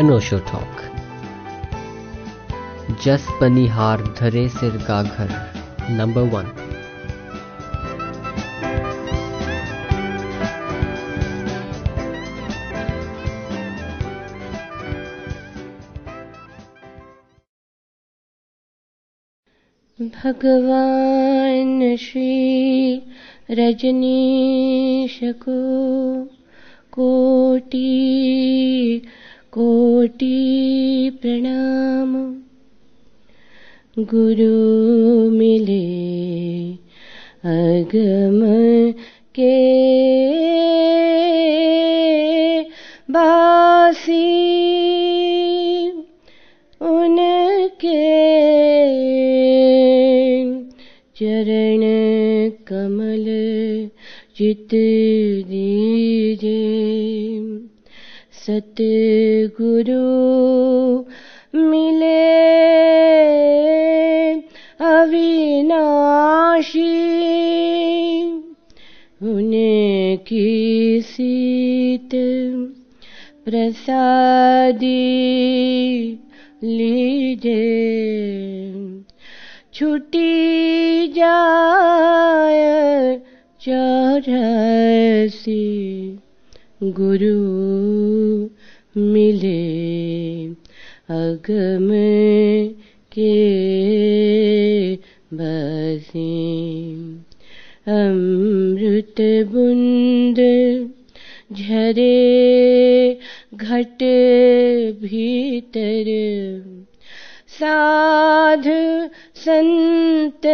अनोशो talk. जस बनिहार धरे सिर का घर नंबर वन भगवान श्री रजनीश को कोटि कोटि प्रणाम। गुरु मिले अगम के बासी। उनके चरण कमल चित दीजे सतगुरु मिले। अविनाशी उनकी सीत प्रसादी लीजे छुटी जाय चौरसी। गुरु मिले। अगम के बसी। अमृत बुंद झरे घट भीतर। साध संत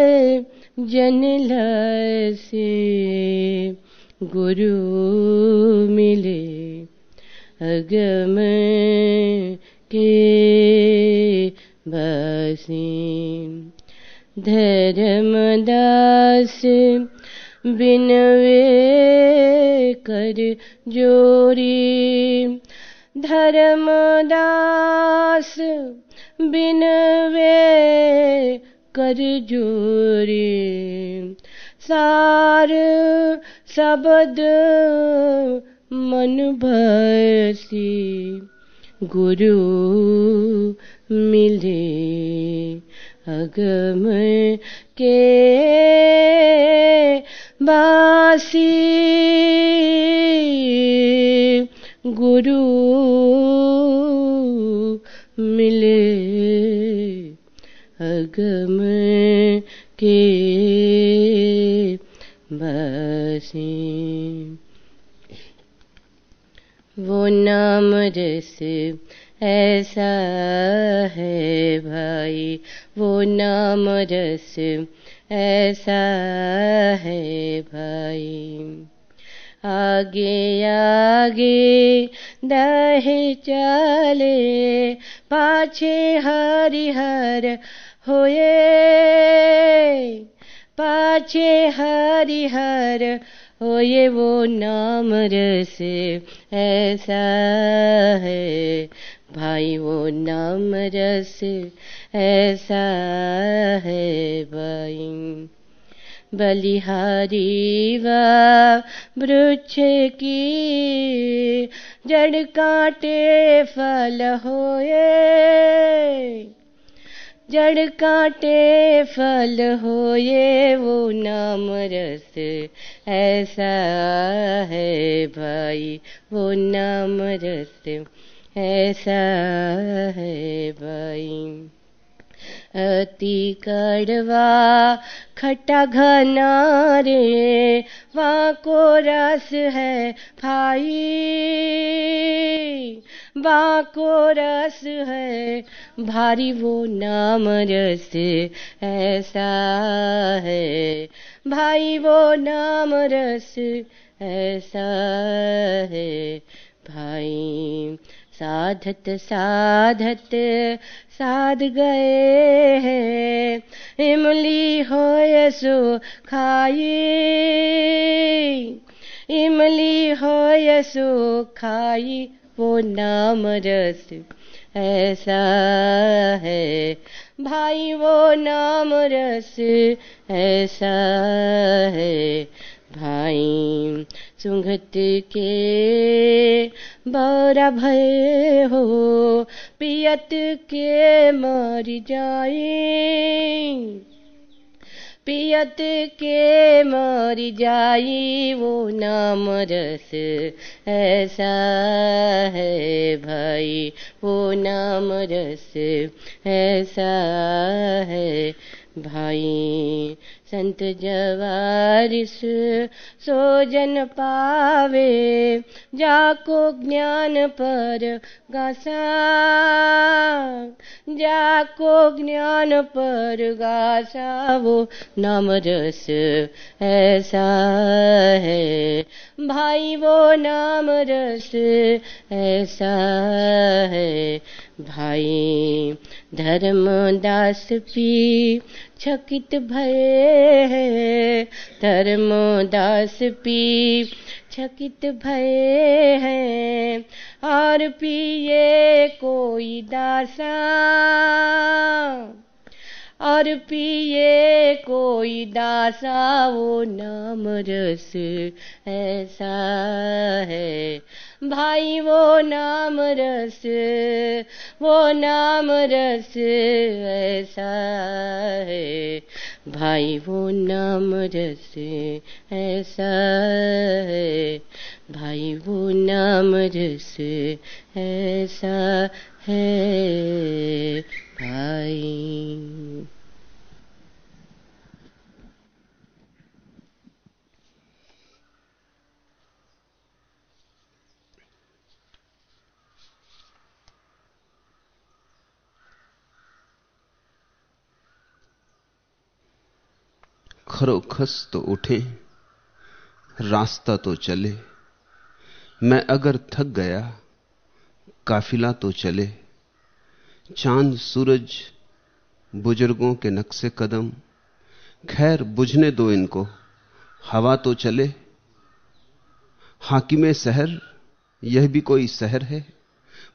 जन लसे। गुरु मिले अगम के बसी। धर्मदास बिनवे कर जोरी। धर्मदास बिनवे कर जोरी। सार शब्द मन भसी गुरु मिले अगम के बासी। गुरु मिले अगम के बसी। वो नाम रस ऐसा है भाई, वो नाम रस ऐसा है भाई। आगे आगे, दहे चले, पाछे हरिहर होए। पाछे हरिहर ये वो नाम रस ऐसा है। भाई वो नाम रस ऐसा है, भाई। बलिहारी वृक्ष की जड़ काटे फल होए। जड़ काटे फल हो ये वो नाम रस ऐसा है भाई, वो नाम रस ऐसा है भाई। अति कड़वा, खट्टा घना रे वहाँ को रस है भाई। वहाँ को रस है भारी, वो नाम रस ऐसा है। भाई, वो नाम रस ऐसा है। भाई साधत साधत, साध गए हैं। इमली हो सो खाई। इमली हो सो खाई, वो नाम रस ऐसा है। भाई, वो नाम रस ऐसा है। भाई। सुंघत के बौरा भय हो, पियत के मर जाए पियत के मर जाई, वो नाम रस ऐसा है भाई। वो नाम रस ऐसा है भाई। संत जवारिस, सोजन पावे, जाको ज्ञान पर गासा। जाको ज्ञान पर गासा, वो नाम रस ऐसा है। भाई, वो नाम रस ऐसा है। भाई धर्म दास पी चकित भय है धर्मोदास पी। छकित भय है और पिए कोई दासा। और पिए कोई दासा, वो नाम रस ऐसा है। भाई, वो नाम रस, वो नाम रस ऐसा है। भाई, वो नाम रस ऐसा है। भाई, वो नाम रस ऐसा है। भाई खरोखस तो उठे रास्ता तो चले। मैं अगर थक गया काफिला तो चले। चाँद, सूरज, बुज़ुर्गों के नक्शे कदम। खैर, बुझने दो इनको। हवा तो चले। हाकिमे शहर, यह भी कोई शहर है।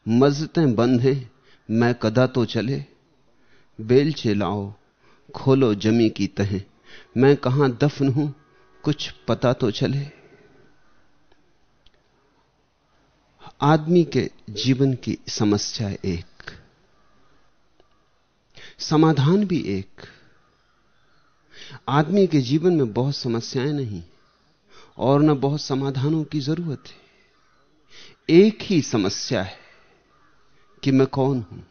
मस्जिदें बंद हैं, मैं कदा तो चले। बेल लाओ, खोलो जमी की तहें। मैं कहाँ दफन हूँ, कुछ पता तो चले। आदमी के जीवन की समस्या एक। समाधान भी एक। आदमी के जीवन में बहुत समस्याएँ नहीं, और न बहुत समाधानों की ज़रूरत है। एक ही समस्या है कि मैं कौन हूँ।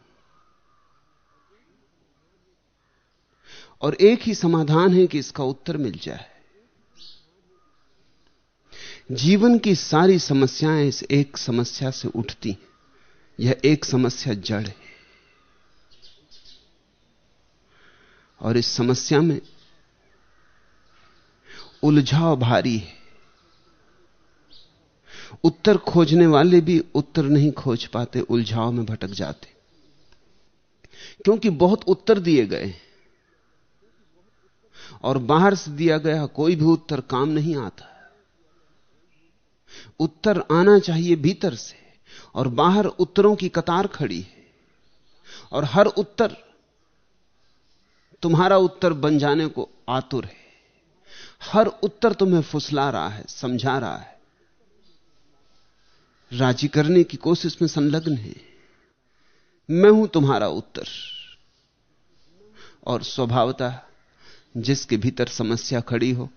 और एक ही समाधान है कि इसका उत्तर मिल जाए। जीवन की सारी समस्याएँ इस एक समस्या से उठती यह एक समस्या जड़ है। और इस समस्या में उलझाव भारी है। उत्तर खोजने वाले भी उत्तर नहीं खोज पाते, उलझाव में भटक जाते। क्योंकि बहुत उत्तर दिए गए और बाहर से दिया गया कोई भी उत्तर काम नहीं आता। उत्तर आना चाहिए भीतर से, और बाहर उत्तरों की कतार खड़ी है। और हर उत्तर तुम्हारा उत्तर बन जाने को आतुर है। हर उत्तर तुम्हें फुसला रहा है, समझा रहा है। राज़ी करने की कोशिश में संलग्न है। मैं हूँ तुम्हारा उत्तर। और स्वभावतः, जिसके भीतर समस्या खड़ी हो,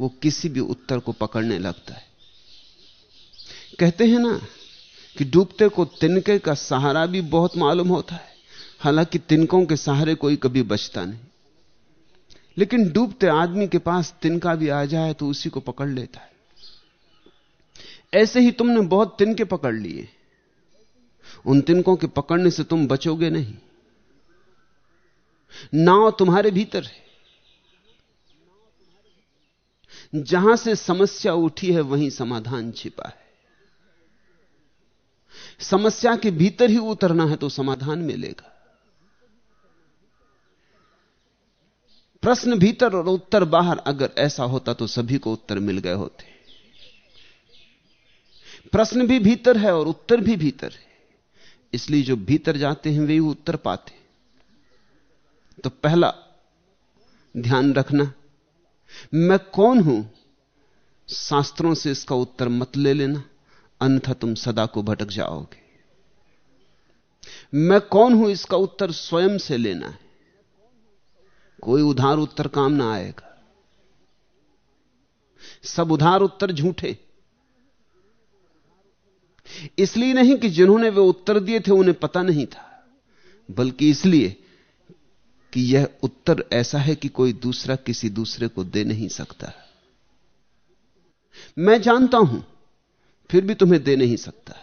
वो किसी भी उत्तर को पकड़ने लगता है। कहते हैं ना कि डूबते को तिनके का सहारा भी बहुत मालूम होता है। हालाँकि तिनकों के सहारे कोई कभी बचता नहीं। लेकिन डूबते आदमी के पास तिनका भी आ जाए तो उसी को पकड़ लेता है। ऐसे ही तुमने बहुत तिनके पकड़ लिए। उन तिनकों के पकड़ने से तुम बचोगे नहीं। नाव तुम्हारे भीतर है। जहाँ से समस्या उठी है, वहीं समाधान छिपा है। समस्या के भीतर ही उतरना है तो समाधान मिलेगा। प्रश्न भीतर और उत्तर बाहर, अगर ऐसा होता तो सभी को उत्तर मिल गए होते। प्रश्न भी भीतर है और उत्तर भी भीतर है। इसलिए जो भीतर जाते हैं, वे उत्तर पाते। तो पहला, ध्यान रखना, मैं कौन हूँ? शास्त्रों से इसका उत्तर मत ले लेना, अन्यथा तुम सदा को भटक जाओगे। मैं कौन हूँ? इसका उत्तर स्वयं से लेना है। कोई उधार उत्तर काम ना आएगा। सब उधार उत्तर झूठे। इसलिए नहीं कि जिन्होंने वे उत्तर दिए थे, उन्हें पता नहीं था, बल्कि इसलिए कि यह उत्तर ऐसा है कि कोई दूसरा किसी दूसरे को दे नहीं सकता। मैं जानता हूँ, फिर भी तुम्हें दे नहीं सकता।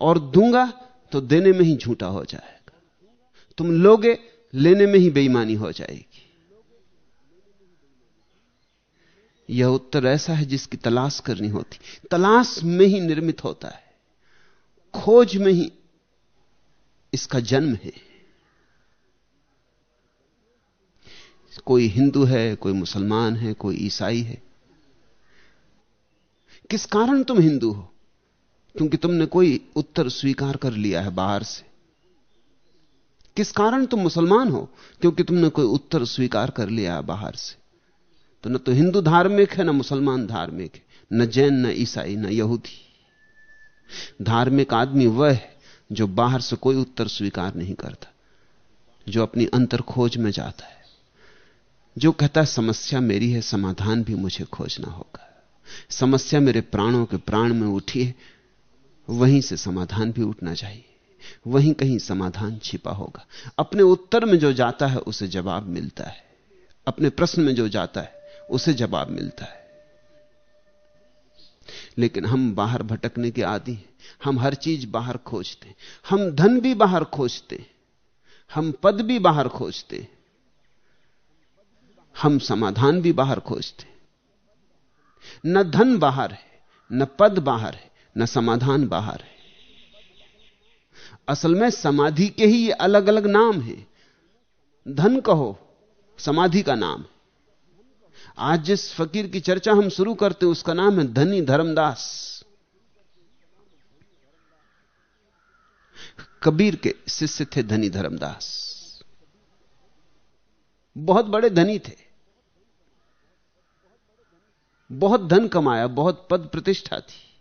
और दूँगा तो देने में ही झूठा हो जाएगा। तुम लोगे लेने में ही बेईमानी हो जाएगी। यह उत्तर ऐसा है जिसकी तलाश करनी होती। तलाश में ही निर्मित होता है। खोज में ही इसका जन्म है। कोई हिंदू है, कोई मुसलमान है, कोई ईसाई है। किस कारण तुम हिंदू हो? क्योंकि तुमने कोई उत्तर स्वीकार कर लिया है बाहर से। किस कारण तुम मुसलमान हो? क्योंकि तुमने कोई उत्तर स्वीकार कर लिया बाहर से। तो न तो हिंदू धार्मिक है, न मुसलमान धार्मिक है। न जैन, न ईसाई, न यहूदी। धार्मिक आदमी वह है जो बाहर से कोई उत्तर स्वीकार नहीं करता, जो अपनी अंतर खोज में जाता है। जो कहता है, समस्या मेरी है, समाधान भी मुझे खोजना होगा। समस्या मेरे प्राणों के प्राण में उठी है, वहीं से समाधान भी उठना चाहिए। वहीं कहीं समाधान छिपा होगा। अपने उत्तर में जो जाता है, उसे जवाब मिलता है। अपने प्रश्न में जो जाता है, उसे जवाब मिलता है। लेकिन हम बाहर भटकने के आदि हैं। हम हर चीज़ बाहर खोजते हैं। हम धन भी बाहर खोजते हम पद भी बाहर खोजते हैं। हम समाधान भी बाहर खोजते न धन बाहर है, न पद बाहर है, न समाधान बाहर है। असल में समाधि के ही ये अलग अलग नाम हैं। धन कहो, समाधि का नाम आज जिस फकीर की चर्चा हम शुरू करते हैं, उसका नाम है धनी धर्मदास। कबीर के शिष्य थे धनी धर्मदास। बहुत बड़े धनी थे। बहुत धन कमाया, बहुत पद प्रतिष्ठा थी।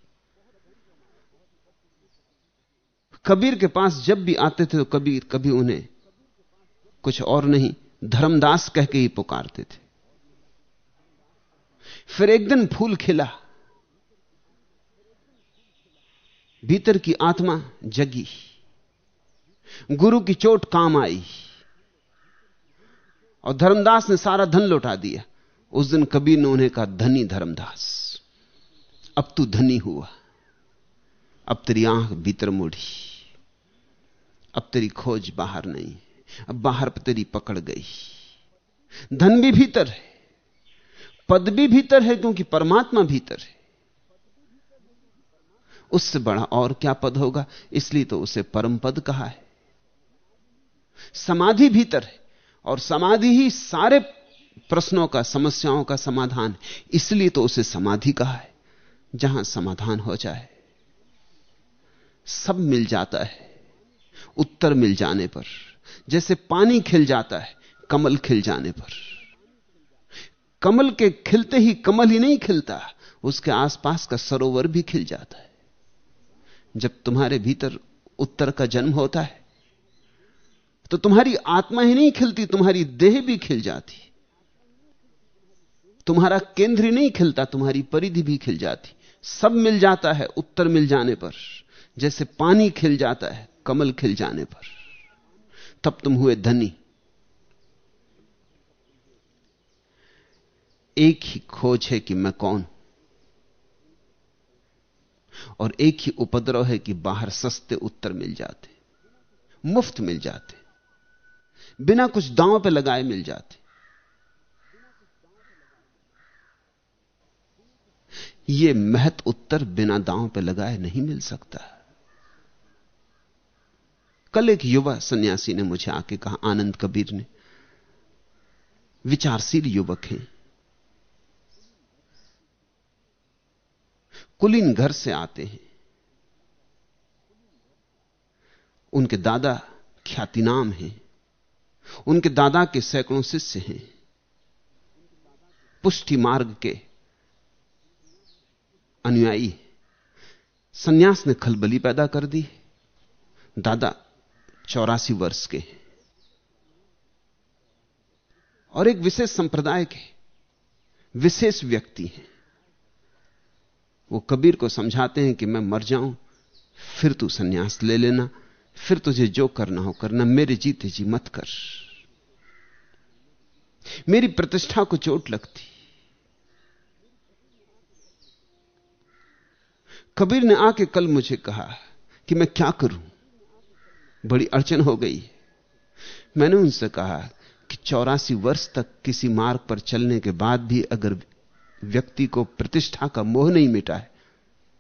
कबीर के पास जब भी आते थे तो कबीर कभी उन्हें कुछ और नहीं, धर्मदास कह के ही पुकारते थे। फिर एक दिन फूल खिला। भीतर की आत्मा जगी। गुरु की चोट काम आई। और धर्मदास ने सारा धन लौटा दिया। उस दिन कबीर ने उन्हें कहा, धनी धर्मदास, अब तू धनी हुआ। अब तेरी आँख भीतर मुड़ी। अब तेरी खोज बाहर नहीं, अब बाहर पर तेरी पकड़ गई। धन भी भीतर है, पद भी भीतर है, क्योंकि परमात्मा भीतर है। उससे बड़ा और क्या पद होगा? इसलिए तो उसे परम पद कहा है। समाधि भीतर है, और समाधि ही सारे प्रश्नों का, समस्याओं का समाधान इसलिए तो उसे समाधि कहा है, जहाँ समाधान हो जाए, सब मिल जाता है। उत्तर मिल जाने पर। जैसे पानी खिल जाता है, कमल खिल जाने पर। कमल के खिलते ही कमल ही नहीं खिलता, उसके आसपास का सरोवर भी खिल जाता है। जब तुम्हारे भीतर उत्तर का जन्म होता है तो तुम्हारी आत्मा ही नहीं खिलती, तुम्हारी देह भी खिल जाती। तुम्हारा केंद्र ही नहीं खिलता, तुम्हारी परिधि भी खिल जाती। सब मिल जाता है उत्तर मिल जाने पर। जैसे पानी खिल जाता है कमल खिल जाने पर। तब तुम हुए धनी। एक ही खोज है कि मैं कौन। और एक ही उपद्रव है कि बाहर सस्ते उत्तर मिल जाते, मुफ़्त मिल जाते, बिना कुछ दांव पे लगाए मिल जाते। ये महत उत्तर बिना दांव पे लगाए नहीं मिल सकता। कल एक युवा सन्यासी ने मुझे आके कहा, आनंद कबीर ने, विचारशील युवक हैं। कुलीन घर से आते हैं। उनके दादा ख्यातिनाम हैं। उनके दादा के सैकड़ों शिष्य हैं। पुष्टि मार्ग के अनुयायी सन्यास ने खलबली पैदा कर दी। दादा चौरासी वर्ष के और एक विशेष संप्रदाय के विशेष व्यक्ति हैं। वो कबीर को समझाते हैं कि मैं मर जाऊँ, फिर तू सन्यास ले लेना, फिर तुझे जो करना हो करना, मेरे जीते जी मत कर। मेरी प्रतिष्ठा को चोट लगती। कबीर ने आके कल मुझे कहा कि मैं क्या करूँ? बड़ी अड़चन हो गई। मैंने उनसे कहा कि चौरासी वर्ष तक किसी मार्ग पर चलने के बाद भी अगर व्यक्ति को प्रतिष्ठा का मोह नहीं मिटा है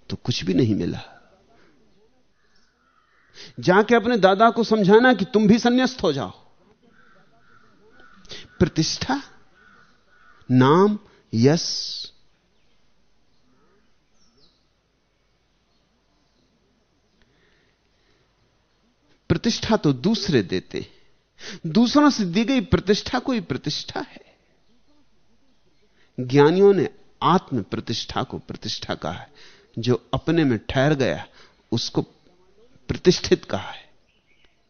तो कुछ भी नहीं मिला। जाके अपने दादा को समझाना कि तुम भी संन्यास्त हो जाओ। प्रतिष्ठा, नाम, यश प्रतिष्ठा तो दूसरे देते दूसरों से दी गई प्रतिष्ठा कोई प्रतिष्ठा है? ज्ञानियों ने आत्म प्रतिष्ठा को प्रतिष्ठा कहा है। जो अपने में ठहर गया, उसको प्रतिष्ठित कहा है।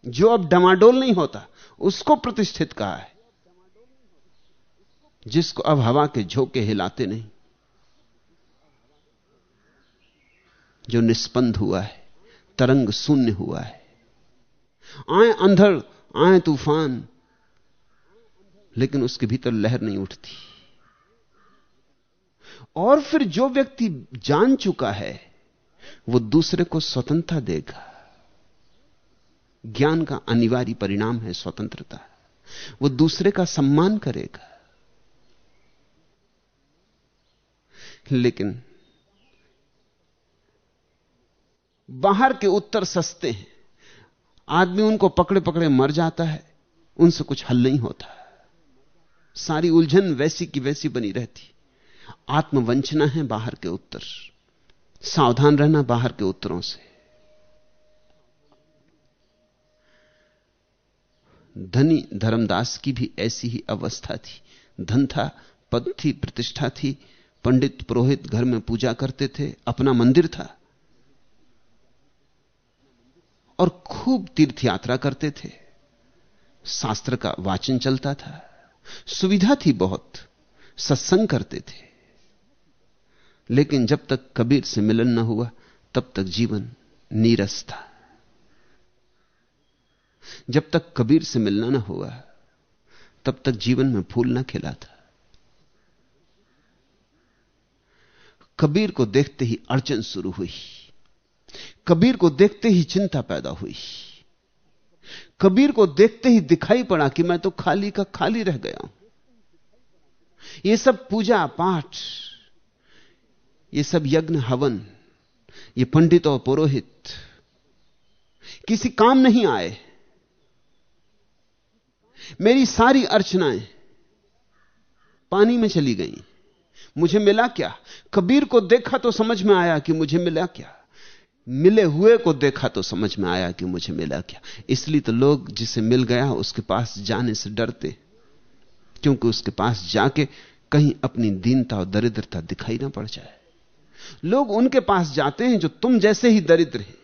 जो अब डमाडोल नहीं होता, उसको प्रतिष्ठित कहा है। जिसको अब हवा के झोंके हिलाते नहीं, जो निष्पंद हुआ है, तरंग शून्य हुआ है आए अंधड़, आए तूफ़ान। लेकिन उसके भीतर लहर नहीं उठती। और फिर जो व्यक्ति जान चुका है, वो दूसरे को स्वतंत्रता देगा। ज्ञान का अनिवार्य परिणाम है स्वतंत्रता। वो दूसरे का सम्मान करेगा। लेकिन बाहर के उत्तर सस्ते हैं। आदमी उनको पकड़े पकड़े मर जाता है, उनसे कुछ हल नहीं होता। सारी उलझन वैसी की वैसी बनी रहती। आत्मवंचना है बाहर के उत्तर। सावधान रहना बाहर के उत्तरों से। धनी धर्मदास की भी ऐसी ही अवस्था थी। धन था, पद थी, प्रतिष्ठा थी। पंडित पुरोहित घर में पूजा करते थे, अपना मंदिर था। और खूब तीर्थ यात्रा करते थे। शास्त्र का वाचन चलता था। सुविधा थी बहुत। सत्संग करते थे। लेकिन जब तक कबीर से मिलन न हुआ, तब तक जीवन नीरस था। जब तक कबीर से मिलना न हुआ, तब तक जीवन में फूल न खिला था। कबीर को देखते ही अड़चन शुरू हुई। कबीर को देखते ही चिंता पैदा हुई। कबीर को देखते ही दिखाई पड़ा कि मैं तो खाली का खाली रह गया। हूँ यह सब पूजा पाठ, ये सब यज्ञ हवन, ये पंडित और पुरोहित, किसी काम नहीं आए। मेरी सारी अर्चनाएँ पानी में चली गई। मुझे मिला क्या? कबीर को देखा तो समझ में आया कि मुझे मिला क्या? मिले हुए को देखा तो समझ में आया कि मुझे मिला क्या। इसलिए तो लोग जिसे मिल गया, उसके पास जाने से डरते। क्योंकि उसके पास जाके कहीं अपनी दीनता और दरिद्रता दिखाई ना पड़ जाए। लोग उनके पास जाते हैं जो तुम जैसे ही दरिद्र हैं।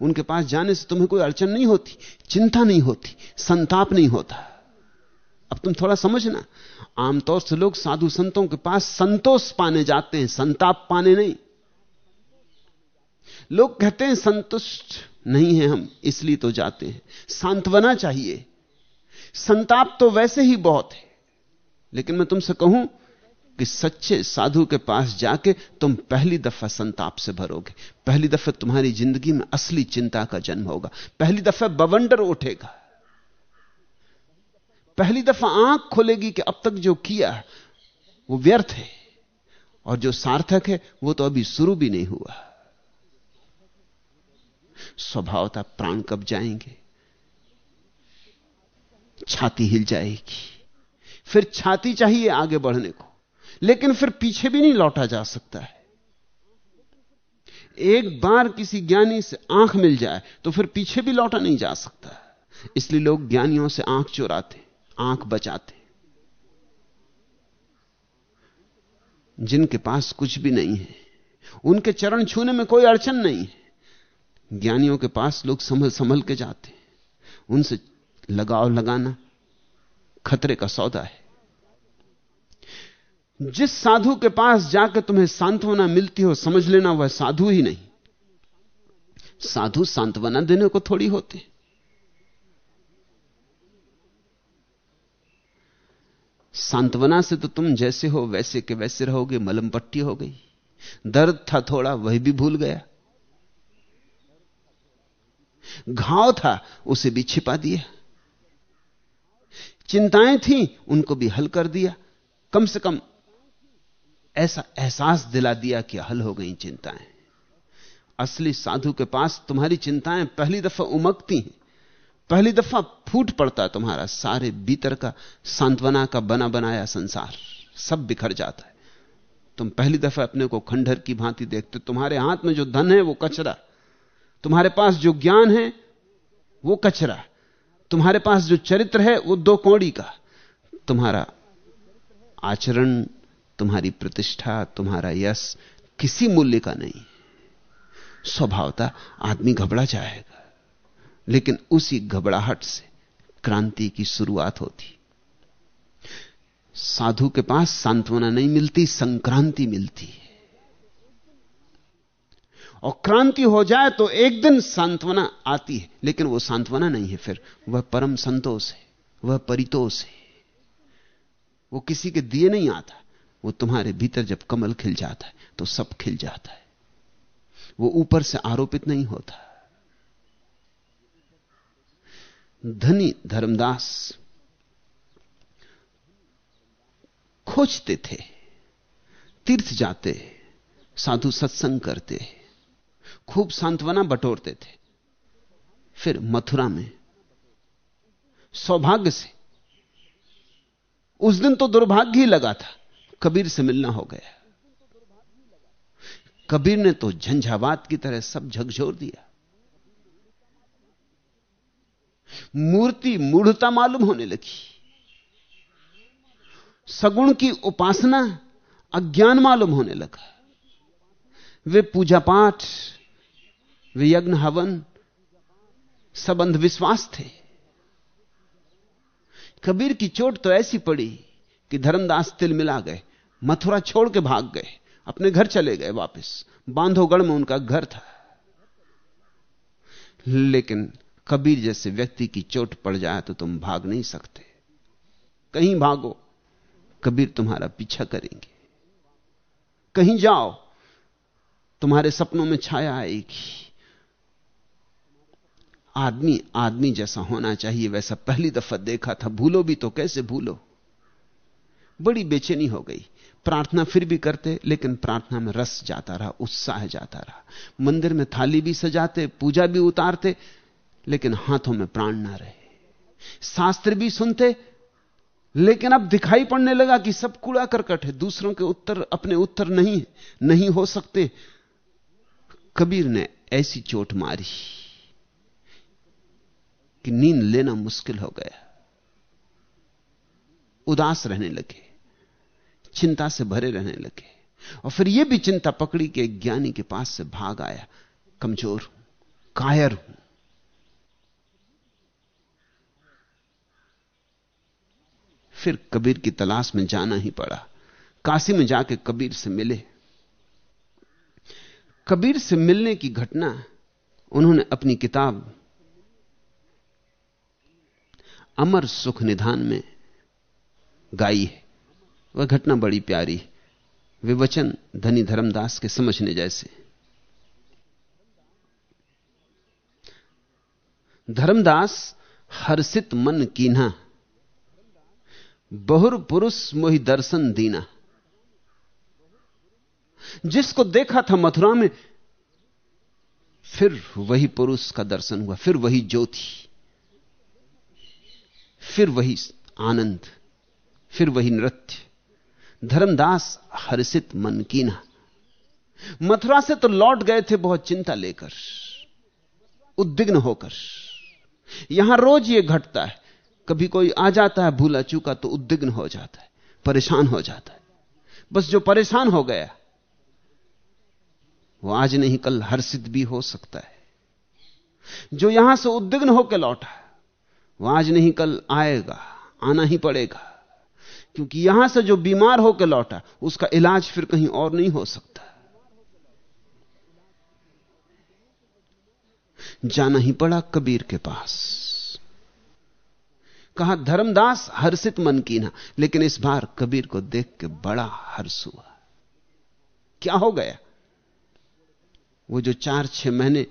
उनके पास जाने से तुम्हें कोई अड़चन नहीं होती, चिंता नहीं होती, संताप नहीं होता। अब तुम थोड़ा समझना, आमतौर से लोग साधु संतों के पास संतोष पाने जाते हैं, संताप पाने नहीं। लोग कहते हैं, संतुष्ट नहीं है हम, इसलिए तो जाते हैं। सांत्वना चाहिए। संताप तो वैसे ही बहुत है। लेकिन मैं तुमसे कहूँ कि सच्चे साधु के पास जाके तुम पहली दफ़ा संताप से भरोगे। पहली दफ़ा तुम्हारी ज़िंदगी में असली चिंता का जन्म होगा। पहली दफ़ा बवंडर उठेगा। पहली दफ़ा आँख खोलेगी कि अब तक जो किया वो व्यर्थ है। और जो सार्थक है, वो तो अभी शुरू भी नहीं हुआ। स्वभावता प्राण कब जाएँगे? छाती हिल जाएगी। फिर छाती चाहिए आगे बढ़ने को। लेकिन फिर पीछे भी नहीं लौटा जा सकता है। एक बार किसी ज्ञानी से आँख मिल जाए तो फिर पीछे भी लौटा नहीं जा सकता। इसलिए लोग ज्ञानियों से आँख चुराते, आँख बचाते। जिनके पास कुछ भी नहीं है, उनके चरण छूने में कोई अड़चन नहीं है। ज्ञानियों के पास लोग संभल संभल के जाते हैं। उनसे लगाव लगाना खतरे का सौदा है। जिस साधु के पास जाकर तुम्हें सांत्वना मिलती हो, समझ लेना वह साधु ही नहीं। साधु सांत्वना देने को थोड़ी होते सांत्वना से तो तुम जैसे हो, वैसे के वैसे रहोगे मलम पट्टी हो गई। दर्द था थोड़ा, वही भी भूल गया। घाव था, उसे भी छिपा दिया। चिंताएँ थी, उनको भी हल कर दिया। कम से कम ऐसा एहसास दिला दिया कि हल हो गई चिंताएँ। असली साधु के पास तुम्हारी चिंताएँ पहली दफ़ा उमकती हैं। पहली दफ़ा फूट पड़ता तुम्हारा, सारे भीतर का सांत्वना का बना बनाया संसार, सब बिखर जाता है। तुम पहली दफ़ा अपने को खंडहर की भांति देखते तुम्हारे हाथ में जो धन है वो कचरा। तुम्हारे पास जो ज्ञान है, वो कचरा। तुम्हारे पास जो चरित्र है, वो दो कौड़ी का। तुम्हारा आचरण, तुम्हारी प्रतिष्ठा, तुम्हारा यश किसी मूल्य का नहीं। स्वभावता आदमी घबरा जाएगा। लेकिन उसी घबराहट से क्रांति की शुरुआत होती। साधु के पास सांत्वना नहीं मिलती, संक्रांति मिलती। और क्रांति हो जाए तो एक दिन सांत्वना आती है। लेकिन वो सांत्वना नहीं है फिर। वह परम संतोष है। वह परितोष है। वो किसी के दिए नहीं आता। वो तुम्हारे भीतर जब कमल खिल जाता है तो सब खिल जाता है। वो ऊपर से आरोपित नहीं होता। धनी धर्मदास खोजते थे, तीर्थ जाते, साधु सत्संग करते। खूब सांत्वना बटोरते थे। फिर मथुरा में सौभाग्य से उस दिन तो दुर्भाग्य ही लगा था, कबीर से मिलना हो गया। कबीर ने तो झंझावात की तरह सब झकझोर दिया। मूर्ति मूढ़ता मालूम होने लगी। सगुण की उपासना अज्ञान मालूम होने लगा। वे पूजा पाठ वे यज्ञ हवन सब अंधविश्वास थे। कबीर की चोट तो ऐसी पड़ी कि धर्मदास तिल मिला गए, मथुरा छोड़ के भाग गए, अपने घर चले गए वापस। बांधोगढ़ में उनका घर था। लेकिन कबीर जैसे व्यक्ति की चोट पड़ जाए तो तुम भाग नहीं सकते। कहीं भागो, कबीर तुम्हारा पीछा करेंगे। कहीं जाओ, तुम्हारे सपनों में छाया आएगी। आदमी आदमी जैसा होना चाहिए, वैसा पहली दफ़ा देखा था, भूलो भी तो कैसे भूलो? बड़ी बेचैनी हो गई। प्रार्थना फिर भी करते, लेकिन प्रार्थना में रस जाता रहा, उत्साह जाता रहा। मंदिर में थाली भी सजाते, पूजा भी उतारते, लेकिन हाथों में प्राण ना रहे। शास्त्र भी सुनते, लेकिन अब दिखाई पड़ने लगा कि सब कूड़ा करकट है। दूसरों के उत्तर, अपने उत्तर नहीं नहीं हो सकते। कबीर ने ऐसी चोट मारी। कि नींद लेना मुश्किल हो गया। उदास रहने लगे, चिंता से भरे रहने लगे। और फिर यह भी चिंता पकड़ी कि ज्ञानी के पास से भाग आया, कमज़ोर हूँ, कायर हूँ। फिर कबीर की तलाश में जाना ही पड़ा। काशी में जाके कबीर से मिले। कबीर से मिलने की घटना, उन्होंने अपनी किताब अमर सुख निधान में गाई है। वह घटना बड़ी प्यारी वे वचन धनी धर्मदास के समझने जैसे। धर्मदास हर्षित मन कीन्हा। बहुर पुरुष मोहि दर्शन दीना। जिसको देखा था मथुरा में, फिर वही पुरुष का दर्शन हुआ, फिर वही ज्योति। फिर वही आनंद, फिर वही नृत्य। धर्मदास हर्षित मन कीना मथुरा से तो लौट गए थे बहुत चिंता लेकर, उद्विग्न होकर। यहाँ रोज यह घटता है, कभी कोई आ जाता है भूला चूका तो उद्विग्न हो जाता है, परेशान हो जाता है। बस जो परेशान हो गया, वो आज नहीं, कल हर्षित भी हो सकता है। जो यहाँ से उद्विग्न होकर लौटा वो आज नहीं, कल आएगा, आना ही पड़ेगा। क्योंकि यहाँ से जो बीमार होकर लौटा, उसका इलाज फिर कहीं और नहीं हो सकता। जाना ही पड़ा कबीर के पास। कहा, धर्मदास, हर्षित मन की ना लेकिन इस बार कबीर को देख के बड़ा हर्ष हुआ। क्या हो गया? वो जो चार छह महीने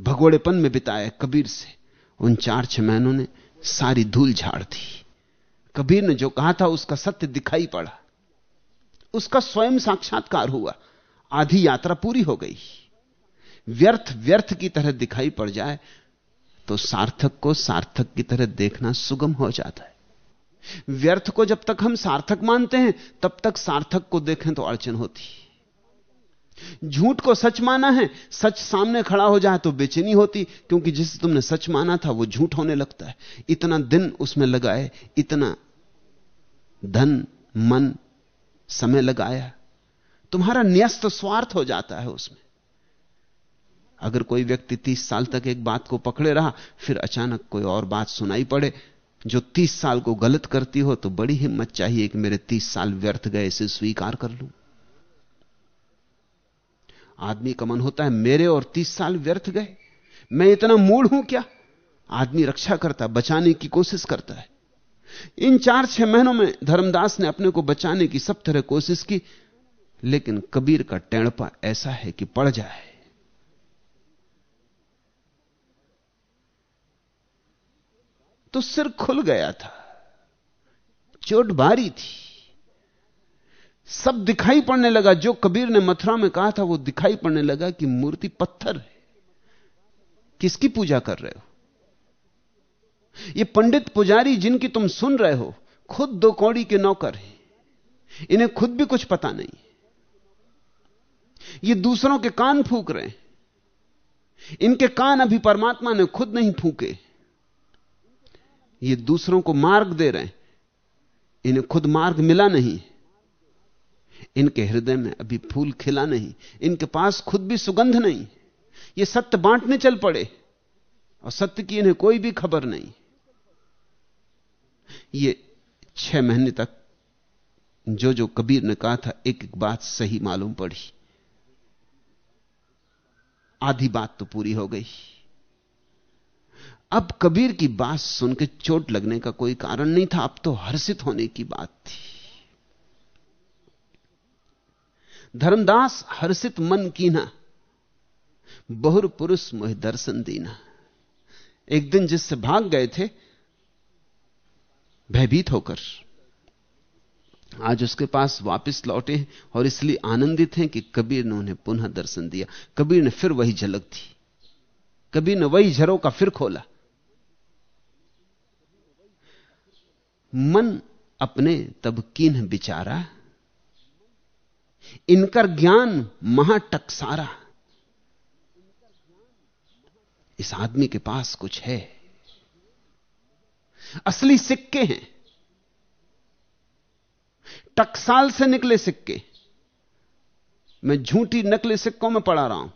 भगोड़ेपन में बिताए कबीर से उन चार छह महीनों ने सारी धूल झाड़ दी। कबीर ने जो कहा था, उसका सत्य दिखाई पड़ा। उसका स्वयं साक्षात्कार हुआ। आधी यात्रा पूरी हो गई। व्यर्थ व्यर्थ की तरह दिखाई पड़ जाए तो सार्थक को सार्थक की तरह देखना सुगम हो जाता है। व्यर्थ को जब तक हम सार्थक मानते हैं, तब तक सार्थक को देखें तो अड़चन होती। झूठ को सच माना है, सच सामने खड़ा हो जाए तो बेचैनी होती, क्योंकि जिसे तुमने सच माना था, वो झूठ होने लगता है। इतना दिन उसमें लगाए, इतना धन, मन, समय लगाया, तुम्हारा न्यस्त स्वार्थ हो जाता है उसमें। अगर कोई व्यक्ति तीस साल तक एक बात को पकड़े रहा, फिर अचानक कोई और बात सुनाई पड़े, जो तीस साल को गलत करती हो तो बड़ी हिम्मत चाहिए कि मेरे तीस साल व्यर्थ गए, इसे स्वीकार कर लूँ। आदमी का मन होता है, मेरे और तीस साल व्यर्थ गए। मैं इतना मूड हूँ क्या? आदमी रक्षा करता, बचाने की कोशिश करता है। इन चार छह महीनों में धर्मदास ने अपने को बचाने की सब तरह कोशिश की, लेकिन कबीर का टेणपा ऐसा है कि पड़ जाए। तो सिर खुल गया था, चोट बारी थी। सब दिखाई पड़ने लगा। जो कबीर ने मथुरा में कहा था, वो दिखाई पड़ने लगा कि मूर्ति पत्थर है। किसकी पूजा कर रहे हो? ये पंडित पुजारी जिनकी तुम सुन रहे हो, खुद दो कौड़ी के नौकर हैं। इन्हें खुद भी कुछ पता नहीं ये दूसरों के कान फूक रहे हैं। इनके कान अभी परमात्मा ने खुद नहीं फूके। ये दूसरों को मार्ग दे रहे हैं। इन्हें खुद मार्ग मिला नहीं इनके हृदय में अभी फूल खिला नहीं, इनके पास खुद भी सुगंध नहीं। ये सत्य बांटने चल पड़े, और सत्य की इन्हें कोई भी खबर नहीं। ये छह महीने तक जो जो कबीर ने कहा था एक एक बात सही मालूम पड़ी। आधी बात तो पूरी हो गई। अब कबीर की बात सुनकर चोट लगने का कोई कारण नहीं था, अब तो हर्षित होने की बात थी। धर्मदास हर्षित मन कीना। बहुर पुरुष मोह दर्शन दीना। एक दिन जिससे भाग गए थे, भयभीत होकर। आज उसके पास वापस लौटे हैं और इसलिए आनंदित हैं कि कबीर ने उन्हें पुनः दर्शन दिया। कबीर ने फिर वही झलक थी कबीर ने वही झरों का फिर खोला। मन अपने तब कीन बिचारा। इनकर ज्ञान महाटकसारा इस आदमी के पास कुछ है। असली सिक्के हैं। टकसाल से निकले सिक्के। मैं झूठी नकली सिक्कों में पढ़ा रहा हूँ।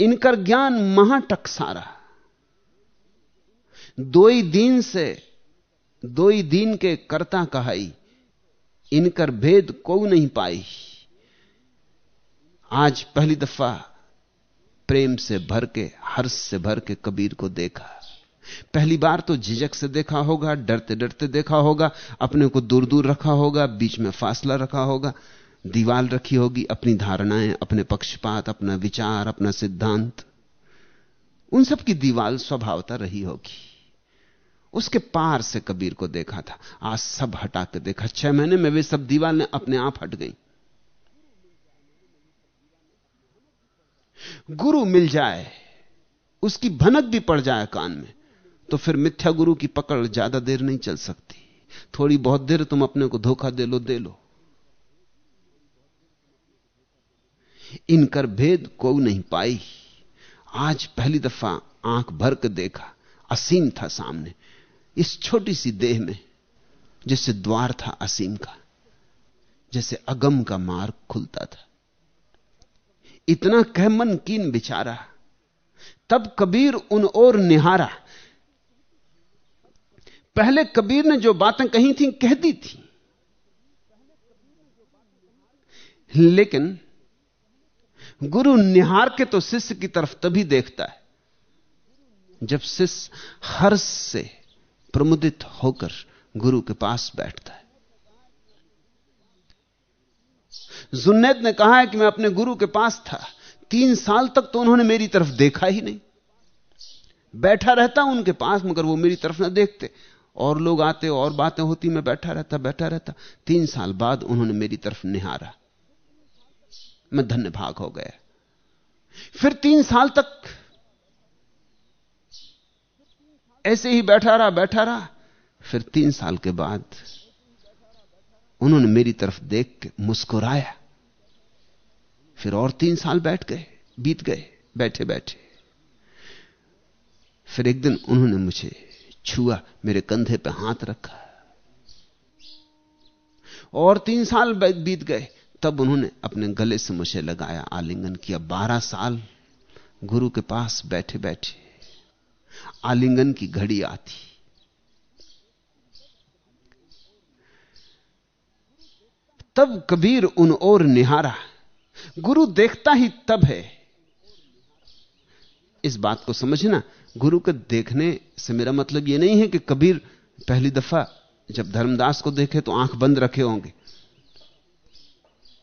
इनकर ज्ञान महाटकसारा दो ही दिन से, दो ही दिन के कर्ता कहाई। इनकर भेद को नहीं पाई। आज पहली दफ़ा प्रेम से भर के, हर्ष से भर के कबीर को देखा। पहली बार तो झिझक से देखा होगा, डरते डरते देखा होगा, अपने को दूर दूर रखा होगा, बीच में फासला रखा होगा, दीवाल रखी होगी, अपनी धारणाएँ, अपने पक्षपात, अपना विचार, अपना सिद्धांत। उन सब की दीवाल स्वभावता रही होगी। उसके पार से कबीर को देखा था। आज सब हटा के देखा। छह महीने में वे सब दीवालें अपने आप हट गई। गुरु मिल जाए, उसकी भनक भी पड़ जाए कान में तो फिर मिथ्या गुरु की पकड़ ज़्यादा देर नहीं चल सकती। थोड़ी बहुत देर तुम अपने को धोखा दे लो दे लो। इनकर भेद को नहीं पाई। आज पहली दफ़ा आँख भर के देखा। असीम था सामने। इस छोटी सी देह में जिससे द्वार था असीम का, जैसे अगम का मार्ग खुलता था। इतना कह मन कीन बिचारा, तब कबीर उन ओर निहारा। पहले कबीर ने जो बातें कही थी कह दी थी। लेकिन गुरु निहार के तो शिष्य की तरफ़ तभी देखता है, जब शिष्य हर्ष से प्रमुदित होकर गुरु के पास बैठता है। जुन्नैद ने कहा है कि मैं अपने गुरु के पास था। तीन साल तक तो उन्होंने मेरी तरफ़ देखा ही नहीं। बैठा रहता उनके पास, मगर वो मेरी तरफ़ ना देखते। और लोग आते, और बातें होती, मैं बैठा रहता बैठा रहता। तीन साल बाद उन्होंने मेरी तरफ़ निहारा। मैं धन्य भाग हो गया। फिर तीन साल तक ऐसे ही बैठा रहा बैठा रहा। फिर तीन साल के बाद उन्होंने मेरी तरफ़ देख के मुस्कुराया। फिर और तीन साल बैठ गए, बीत गए, बैठे बैठे। फिर एक दिन उन्होंने मुझे छुआ, मेरे कंधे पे हाथ रखा। और तीन साल बीत गए। तब उन्होंने अपने गले से मुझे लगाया आलिंगन किया। बारह साल गुरु के पास बैठे बैठे। आलिंगन की घड़ी आती। तब कबीर उन ओर निहारा। गुरु देखता ही तब है। इस बात को समझना, गुरु के देखने से मेरा मतलब यह नहीं है कि कबीर पहली दफ़ा जब धर्मदास को देखे तो आँख बंद रखे होंगे।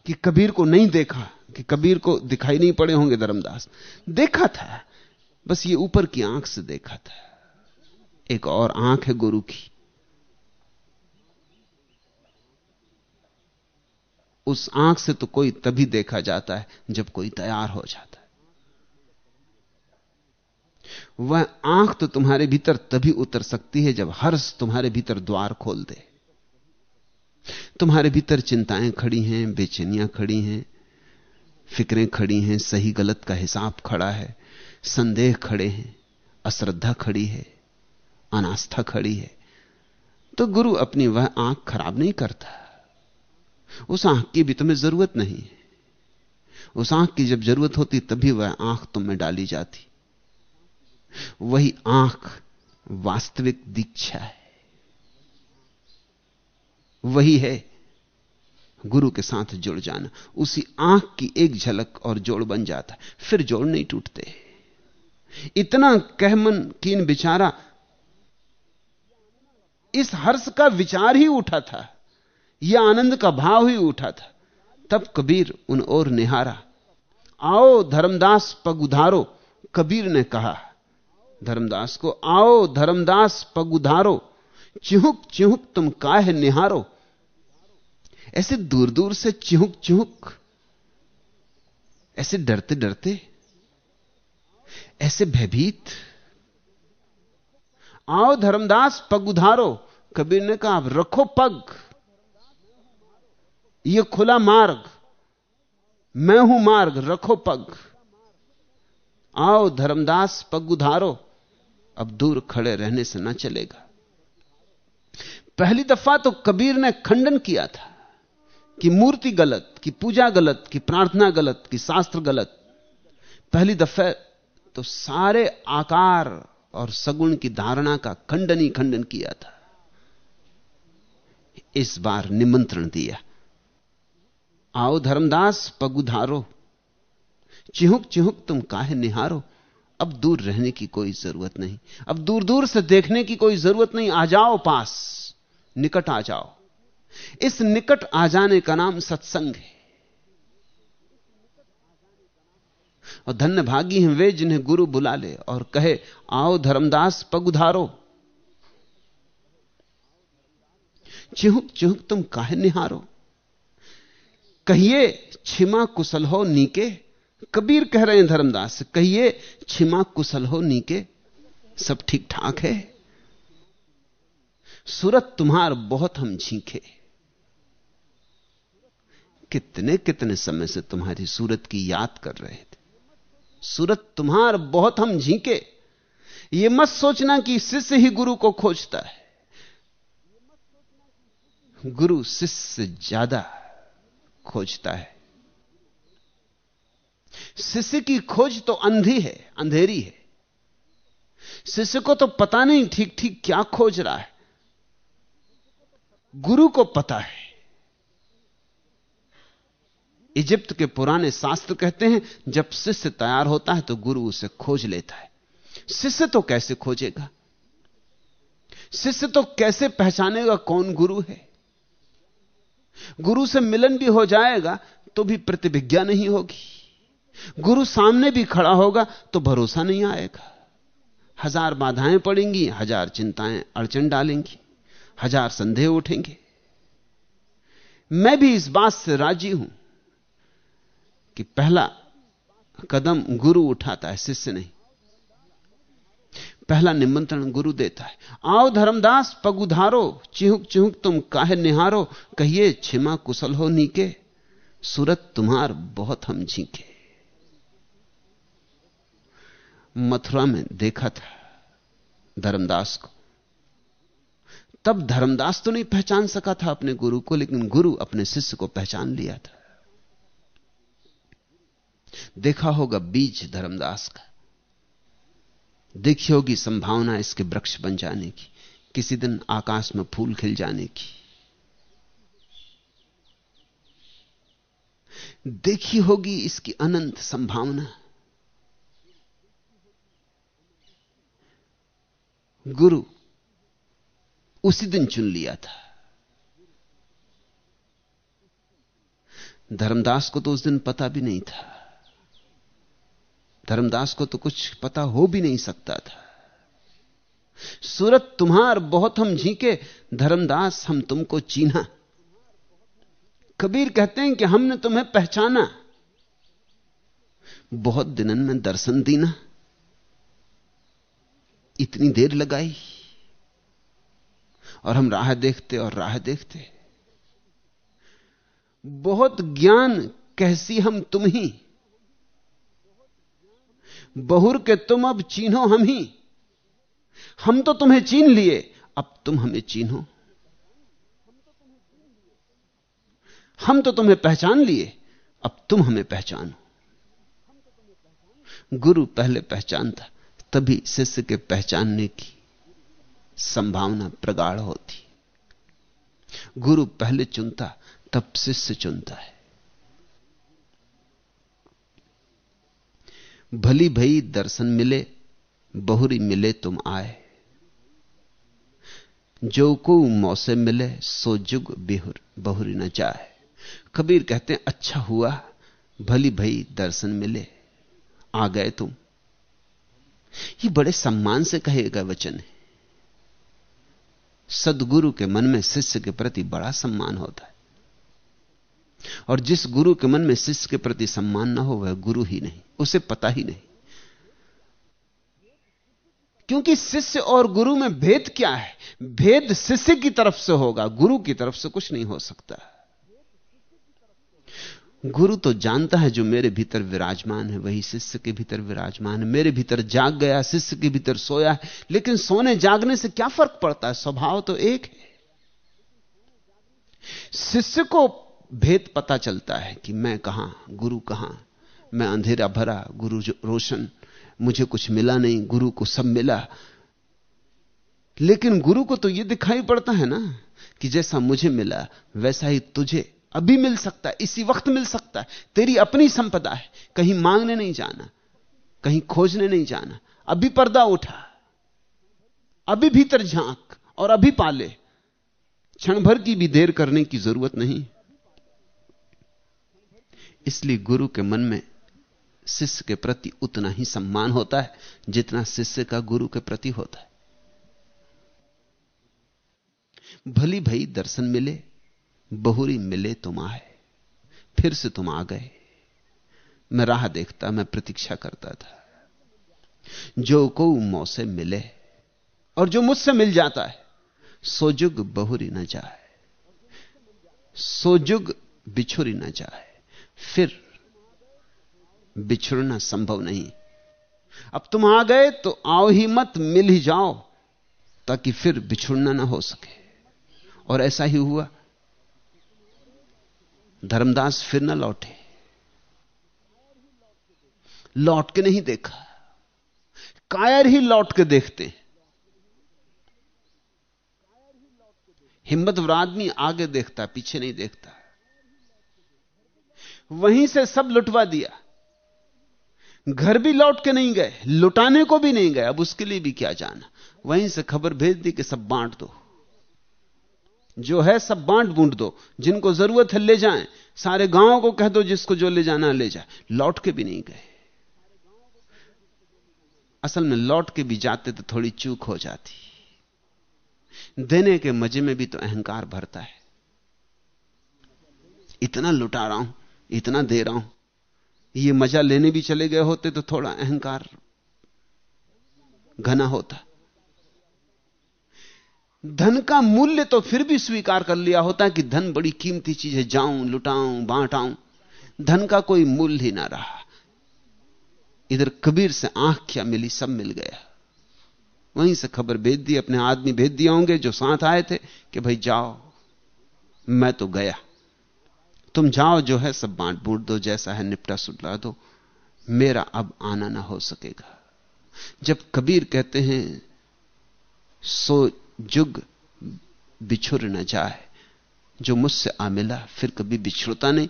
कि कबीर को नहीं देखा, कि कबीर को दिखाई नहीं पड़े होंगे धर्मदास। देखा था। बस ये ऊपर की आँख से देखा था। एक और आँख है गुरु की। उस आँख से तो कोई तभी देखा जाता है जब कोई तैयार हो जाता है। वह आँख तो तुम्हारे भीतर तभी उतर सकती है जब हर्ष तुम्हारे भीतर द्वार खोल दे। तुम्हारे भीतर चिंताएँ खड़ी हैं, बेचैनियाँ खड़ी हैं, फिक्रें खड़ी हैं, सही गलत का हिसाब खड़ा है। संदेह खड़े हैं, अश्रद्धा खड़ी है, अनास्था खड़ी है। तो गुरु अपनी वह आँख खराब नहीं करता। उस आँख की भी तुम्हें ज़रूरत नहीं है। उस आँख की जब ज़रूरत होती तभी वह आँख तुम में डाली जाती। वही आँख वास्तविक दीक्षा है। वही है गुरु के साथ जुड़ जाना। उसी आँख की एक झलक और जोड़ बन जाता फिर जोड़ नहीं टूटते। इतना कहमन कीन बिचारा, इस हर्ष का विचार ही उठा था, यह आनंद का भाव ही उठा था। तब कबीर उन ओर निहारा। आओ धर्मदास, पग उधारो, कबीर ने कहा। धर्मदास को, आओ धर्मदास, पग उधारो, चिहुक चिहुक तुम काहे निहारो। ऐसे दूर दूर से चिहुक चिहुक, ऐसे डरते डरते ऐसे भयभीत? आओ धर्मदास, पग उधारो। कबीर ने कहा रखो पग। ये खुला मार्ग। मैं हूँ मार्ग, रखो पग। आओ धर्मदास, पग उधारो। अब दूर खड़े रहने से ना चलेगा। पहली दफ़ा तो कबीर ने खंडन किया था कि मूर्ति गलत, कि पूजा गलत, कि प्रार्थना गलत, कि शास्त्र गलत। पहली दफे तो सारे आकार और सगुण की धारणा का खंडन ही खंडन किया था। इस बार निमंत्रण दिया। आओ धर्मदास पगुधारो चिहुक चिहुक, तुम काहे निहारो? अब दूर रहने की कोई ज़रूरत नहीं। अब दूर दूर से देखने की कोई ज़रूरत नहीं। आ जाओ पास। निकट आ जाओ। इस निकट आ जाने का नाम सत्संग है। और धन्य भागी हैं वे जिन्हें गुरु बुला ले और कहे, आओ धर्मदास पग उधारो चिहुक चिहुक, तुम काहे निहारो? कहिए, छिमा कुशल हो नीके। कबीर कह रहे हैं धर्मदास, कहिए, छिमा कुशल हो नीके। सब ठीक ठाक है। सूरत तुम्हार बहुत हम झींके कितने कितने समय से तुम्हारी सूरत की याद कर रहे थे। सूरत तुम्हार बहुत हम झींके। ये मत सोचना कि शिष्य ही गुरु को खोजता है। गुरु शिष्य ज़्यादा खोजता है। शिष्य की खोज तो अंधी है, अंधेरी है। शिष्य को तो पता नहीं ठीक ठीक क्या खोज रहा है। गुरु को पता है। इजिप्त के पुराने शास्त्र कहते हैं, जब शिष्य तैयार होता है तो गुरु उसे खोज लेता है। शिष्य तो कैसे खोजेगा? शिष्य तो कैसे पहचानेगा कौन गुरु है? गुरु से मिलन भी हो जाएगा तो भी प्रतिभिज्ञा नहीं होगी। गुरु सामने भी खड़ा होगा तो भरोसा नहीं आएगा। हज़ार बाधाएँ पड़ेंगी, हज़ार चिंताएँ अड़चन डालेंगी, हज़ार संदेह उठेंगे। मैं भी इस बात से राज़ी हूँ। कि पहला कदम गुरु उठाता है, शिष्य नहीं। पहला निमंत्रण गुरु देता है। आओ धर्मदास, पगुधारो, चिहुक चिहुक तुम काहे निहारो? कहिए छिमा कुशल हो नीके, सूरत तुम्हार बहुत हम झीके। मथुरा में देखा था धर्मदास को। तब धर्मदास तो नहीं पहचान सका था अपने गुरु को, लेकिन गुरु अपने शिष्य को पहचान लिया था। देखा होगा बीज धर्मदास का। देखी होगी संभावना इसके वृक्ष बन जाने की, किसी दिन आकाश में फूल खिल जाने की। देखी होगी इसकी अनंत संभावना। गुरु उसी दिन चुन लिया था। धर्मदास को तो उस दिन पता भी नहीं था। धर्मदास को तो कुछ पता हो भी नहीं सकता था। सूरत तुम्हार बहुत हम झीके, धर्मदास हम तुमको चीना। कबीर कहते हैं कि हमने तुम्हें पहचाना। बहुत दिनन में दर्शन दीना। इतनी देर लगाई। और हम राह देखते और राह देखते। बहुत ज्ञान कैसी हम तुम ही बहुर के तुम अब चीन्हो हम ही। हम तो तुम्हें चीन लिए, अब तुम हमें चीन्हो हम तो तुम्हें पहचान लिए, अब तुम हमें पहचानो। गुरु पहले पहचानता, तभी शिष्य के पहचानने की संभावना प्रगाढ़ होती। गुरु पहले चुनता, तब शिष्य चुनता है। भली भई दर्शन मिले, बहुरी मिले तुम आए। जो को मौसे मिले, सो जुग बिहुर बहुरी न जाए। कबीर कहते हैं अच्छा हुआ, भली भई दर्शन मिले, आ गए तुम। ये बड़े सम्मान से कहेगा वचन है। सदगुरु के मन में शिष्य के प्रति बड़ा सम्मान होता है। और जिस गुरु के मन में शिष्य के प्रति सम्मान ना हो, वह गुरु ही नहीं, उसे पता ही नहीं। क्योंकि शिष्य और गुरु में भेद क्या है? भेद शिष्य की तरफ़ से होगा, गुरु की तरफ़ से कुछ नहीं हो सकता। गुरु तो जानता है जो मेरे भीतर विराजमान है, वही शिष्य के भीतर विराजमान है। मेरे भीतर जाग गया, शिष्य के भीतर सोया है, लेकिन सोने जागने से क्या फ़र्क पड़ता है? स्वभाव तो एक है। शिष्य को भेद पता चलता है कि मैं कहाँ, गुरु कहाँ। मैं अंधेरा भरा, गुरु रोशन। मुझे कुछ मिला नहीं, गुरु को सब मिला। लेकिन गुरु को तो यह दिखाई पड़ता है ना कि जैसा मुझे मिला, वैसा ही तुझे अभी मिल सकता है इसी वक्त मिल सकता। है तेरी अपनी संपदा है, कहीं मांगने नहीं जाना, कहीं खोजने नहीं जाना। अभी पर्दा उठा, अभी भीतर झाँक और अभी पाले। क्षण भर की भी देर करने की ज़रूरत नहीं। इसलिए गुरु के मन में शिष्य के प्रति उतना ही सम्मान होता है, जितना शिष्य का गुरु के प्रति होता है। भली भई दर्शन मिले, बहुरी मिले तुम आए फिर से तुम आ गए। मैं राह देखता, मैं प्रतीक्षा करता था। जो को मौसे मिले और जो मुझसे मिल जाता है सोजुग बहुरी न जाए सोजुग बिछुरी न जाए। फिर बिछुड़ना संभव नहीं। अब तुम आ गए तो आओ ही मत, मिल ही जाओ, ताकि फिर बिछुड़ना ना हो सके। और ऐसा ही हुआ। धर्मदास फिर ना लौटे। लौट के नहीं देखा। कायर ही लौट के देखते। हिम्मतवर आदमी आगे देखता, पीछे नहीं देखता। वहीं से सब लुटवा दिया। घर भी लौट के नहीं गए, लुटाने को भी नहीं गए, अब उसके लिए भी क्या जाना। वहीं से खबर भेज दी कि सब बांट दो। जो है सब बांट बूंट दो, जिनको ज़रूरत है ले जाएँ। सारे गाँव को कह दो जिसको जो ले जाना ले जाए। लौट के भी नहीं गए। असल में लौट के भी जाते तो थोड़ी चूक हो जाती। देने के मज़े में भी तो अहंकार भरता है। इतना लुटा रहा हूँ। इतना दे रहा हूँ ये मज़ा लेने भी चले गए होते तो थोड़ा अहंकार घना होता। धन का मूल्य तो फिर भी स्वीकार कर लिया होता कि धन बड़ी कीमती चीज़ है, जाऊँ, लुटाऊं, बांटाऊं। धन का कोई मूल्य ही ना रहा। इधर कबीर से आँख क्या मिली, सब मिल गया। वहीं से खबर भेज दी, अपने आदमी भेज दिए होंगे जो साथ आए थे कि भाई जाओ, मैं तो गया। तुम जाओ जो है सब बांट बूट दो, जैसा है निपटा सुटला दो। मेरा अब आना ना हो सकेगा। जब कबीर कहते हैं, सो जुग बिछुर न जाए, जो मुझसे आ मिला फिर कभी बिछुड़ता नहीं।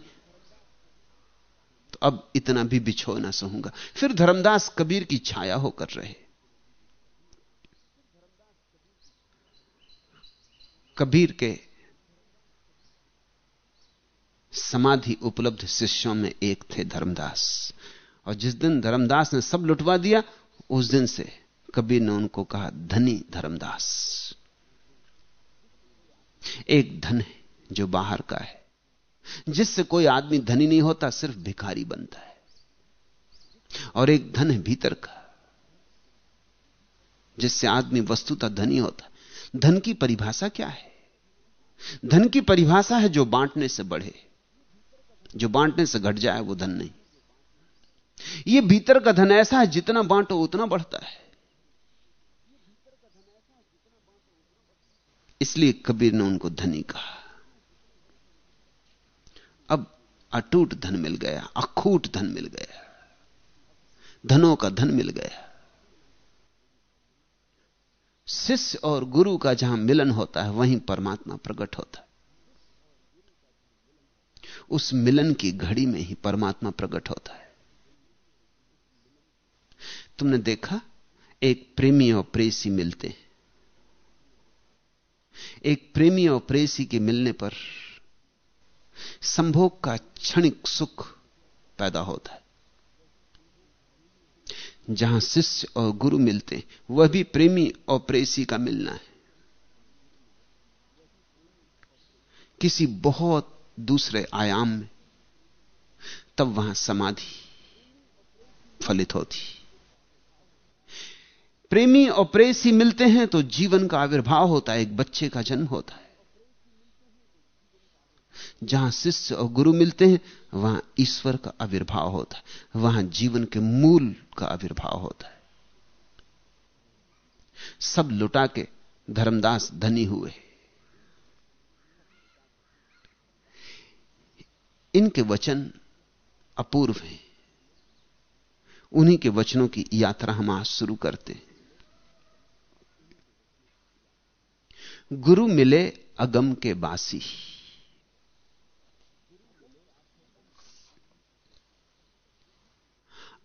तो अब इतना भी बिछो ना सहूँगा। फिर धर्मदास कबीर की छाया होकर रहे। कबीर के समाधि उपलब्ध शिष्यों में एक थे धर्मदास। और जिस दिन धर्मदास ने सब लुटवा दिया, उस दिन से कबीर ने उनको कहा, धनी धर्मदास, एक धन है जो बाहर का है, जिससे कोई आदमी धनी नहीं होता, सिर्फ़ भिखारी बनता है। और एक धन है भीतर का, जिससे आदमी वस्तुतः धनी होता धन की परिभाषा क्या है? धन की परिभाषा है जो बांटने से बढ़े। जो बांटने से घट जाए वो धन नहीं। ये भीतर का धन ऐसा है, जितना बांटो उतना बढ़ता है। इसलिए कबीर ने उनको धनी कहा। अब अटूट धन मिल गया, अखूट धन मिल गया। धनों का धन मिल गया। शिष्य और गुरु का जहाँ मिलन होता है, वहीं परमात्मा प्रकट होता है। उस मिलन की घड़ी में ही परमात्मा प्रकट होता है। तुमने देखा? एक प्रेमी और प्रेसी मिलते हैं। एक प्रेमी और प्रेसी के मिलने पर संभोग का क्षणिक सुख पैदा होता है। जहाँ शिष्य और गुरु मिलते वह भी प्रेमी और प्रेसी का मिलना है। किसी बहुत दूसरे आयाम में, तब वहाँ समाधि फलित होती। प्रेमी और प्रेसी मिलते हैं तो जीवन का आविर्भाव होता है, एक बच्चे का जन्म होता है। जहाँ शिष्य और गुरु मिलते हैं, वहाँ ईश्वर का आविर्भाव होता है, वहाँ जीवन के मूल का आविर्भाव होता है। सब लुटा के धर्मदास धनी हुए इनके वचन अपूर्व हैं। उन्हीं के वचनों की यात्रा हम आज शुरू करते हैं। गुरु मिले अगम के बासी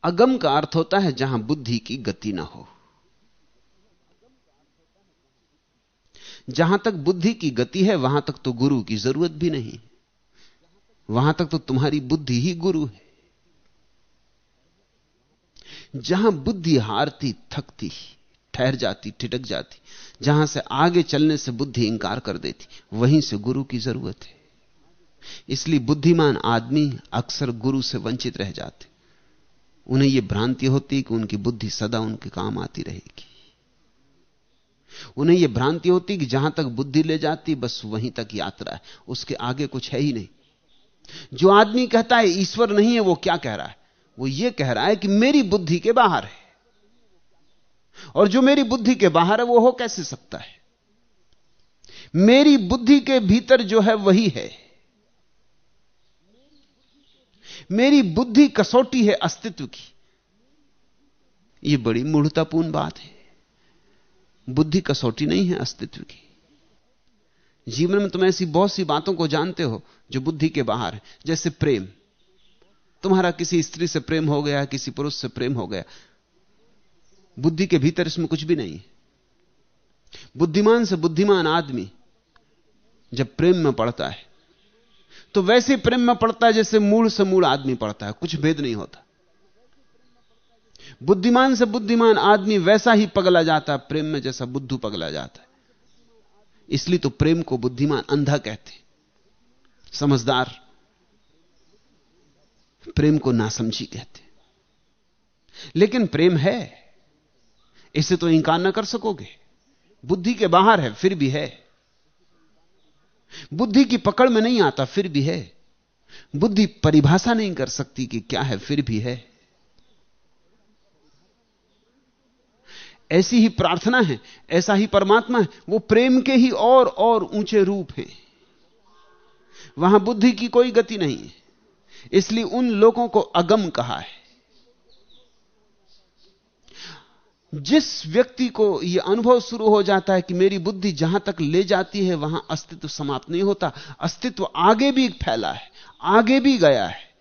अगम का अर्थ होता है जहाँ बुद्धि की गति ना हो। जहाँ तक बुद्धि की गति है, वहाँ तक तो गुरु की ज़रूरत भी नहीं। वहाँ तक तो तुम्हारी बुद्धि ही गुरु है। जहाँ बुद्धि हारती, थकती, ठहर जाती ठिटक जाती, जहाँ से आगे चलने से बुद्धि इंकार कर देती, वहीं से गुरु की ज़रूरत है। इसलिए बुद्धिमान आदमी अक्सर गुरु से वंचित रह जाते। उन्हें यह भ्रांति होती कि उनकी बुद्धि सदा उनके काम आती रहेगी। उन्हें यह भ्रांति होती कि जहाँ तक बुद्धि ले जाती, बस वहीं तक यात्रा है। उसके आगे कुछ है ही नहीं। जो आदमी कहता है, ईश्वर नहीं है, वो क्या कह रहा है? वो ये कह रहा है कि मेरी बुद्धि के बाहर है। और जो मेरी बुद्धि के बाहर है, वो हो कैसे सकता है? मेरी बुद्धि के भीतर जो है, वही है। मेरी बुद्धि कसौटी है अस्तित्व की। यह बड़ी मूढ़तापूर्ण बात है। बुद्धि कसौटी नहीं है अस्तित्व की। जीवन में तुम ऐसी बहुत सी बातों को जानते हो जो बुद्धि के बाहर है। जैसे प्रेम। तुम्हारा किसी स्त्री से प्रेम हो गया, किसी पुरुष से प्रेम हो गया। बुद्धि के भीतर इसमें कुछ भी नहीं बुद्धिमान से बुद्धिमान आदमी जब प्रेम में पड़ता है तो वैसे प्रेम में पड़ता है जैसे मूल से मूल आदमी पड़ता है। कुछ भेद नहीं होता। बुद्धिमान से बुद्धिमान आदमी वैसा ही पगला जाता है, प्रेम में जैसा बुद्धू पगला जाता है। इसलिए तो प्रेम को बुद्धिमान अंधा कहते समझदार प्रेम को नासमझी कहते लेकिन प्रेम है, इसे तो इंकार ना कर सकोगे। बुद्धि के बाहर है, फिर भी है। बुद्धि की पकड़ में नहीं आता, फिर भी है। बुद्धि परिभाषा नहीं कर सकती कि क्या है, फिर भी है। ऐसी ही प्रार्थना है, ऐसा ही परमात्मा है, वो प्रेम के ही और और ऊँचे रूप हैं। वहाँ बुद्धि की कोई गति नहीं है। इसलिए उन लोगों को अगम कहा है। जिस व्यक्ति को यह अनुभव शुरू हो जाता है कि मेरी बुद्धि जहाँ तक ले जाती है, वहाँ अस्तित्व समाप्त नहीं होता। अस्तित्व आगे भी फैला है, आगे भी गया है।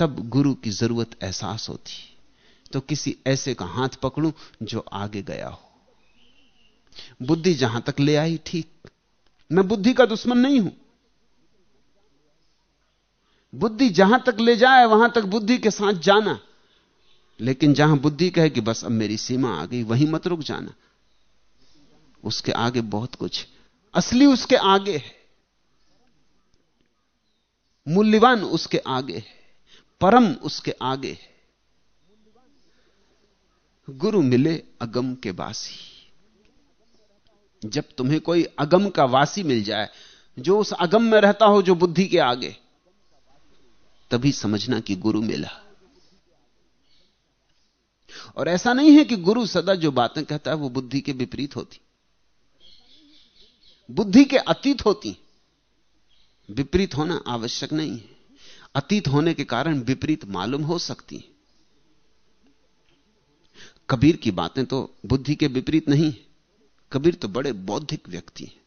तब गुरु की ज़रूरत एहसास होती। तो किसी ऐसे का हाथ पकड़ूं जो आगे गया हो। बुद्धि जहाँ तक ले आई, ठीक। मैं बुद्धि का दुश्मन नहीं हूँ। बुद्धि जहाँ तक ले जाए, वहाँ तक बुद्धि के साथ जाना। लेकिन जहाँ बुद्धि कहे कि बस अब मेरी सीमा आ गई, वहीं मत रुक जाना। उसके आगे बहुत कुछ असली उसके आगे है। मूल्यवान उसके आगे है। परम उसके आगे है। गुरु मिले अगम के वासी। जब तुम्हें कोई अगम का वासी मिल जाए, जो उस अगम में रहता हो, जो बुद्धि के आगे, तभी समझना कि गुरु मिला। और ऐसा नहीं है कि गुरु सदा जो बातें कहता है, वो बुद्धि के विपरीत होती। बुद्धि के अतीत होती। विपरीत होना आवश्यक नहीं है। अतीत होने के कारण विपरीत मालूम हो सकती है। कबीर की बातें तो बुद्धि के विपरीत नहीं कबीर तो बड़े बौद्धिक व्यक्ति हैं।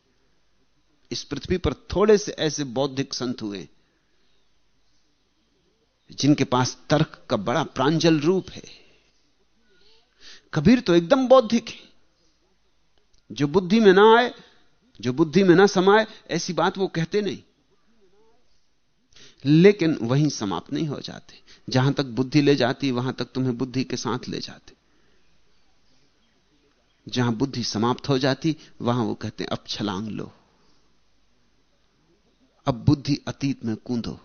इस पृथ्वी पर थोड़े से ऐसे बौद्धिक संत हुए, जिनके पास तर्क का बड़ा प्रांजल रूप है। कबीर तो एकदम बौद्धिक है। जो बुद्धि में ना आए, जो बुद्धि में ना समाए, ऐसी बात वो कहते नहीं। लेकिन वहीं समाप्त नहीं हो जाते। जहाँ तक बुद्धि ले जाती, वहाँ तक तुम्हें बुद्धि के साथ ले जाते। जहाँ बुद्धि समाप्त हो जाती, वहाँ वो कहते अब छलांग लो। अब बुद्धि अतीत में कूदो।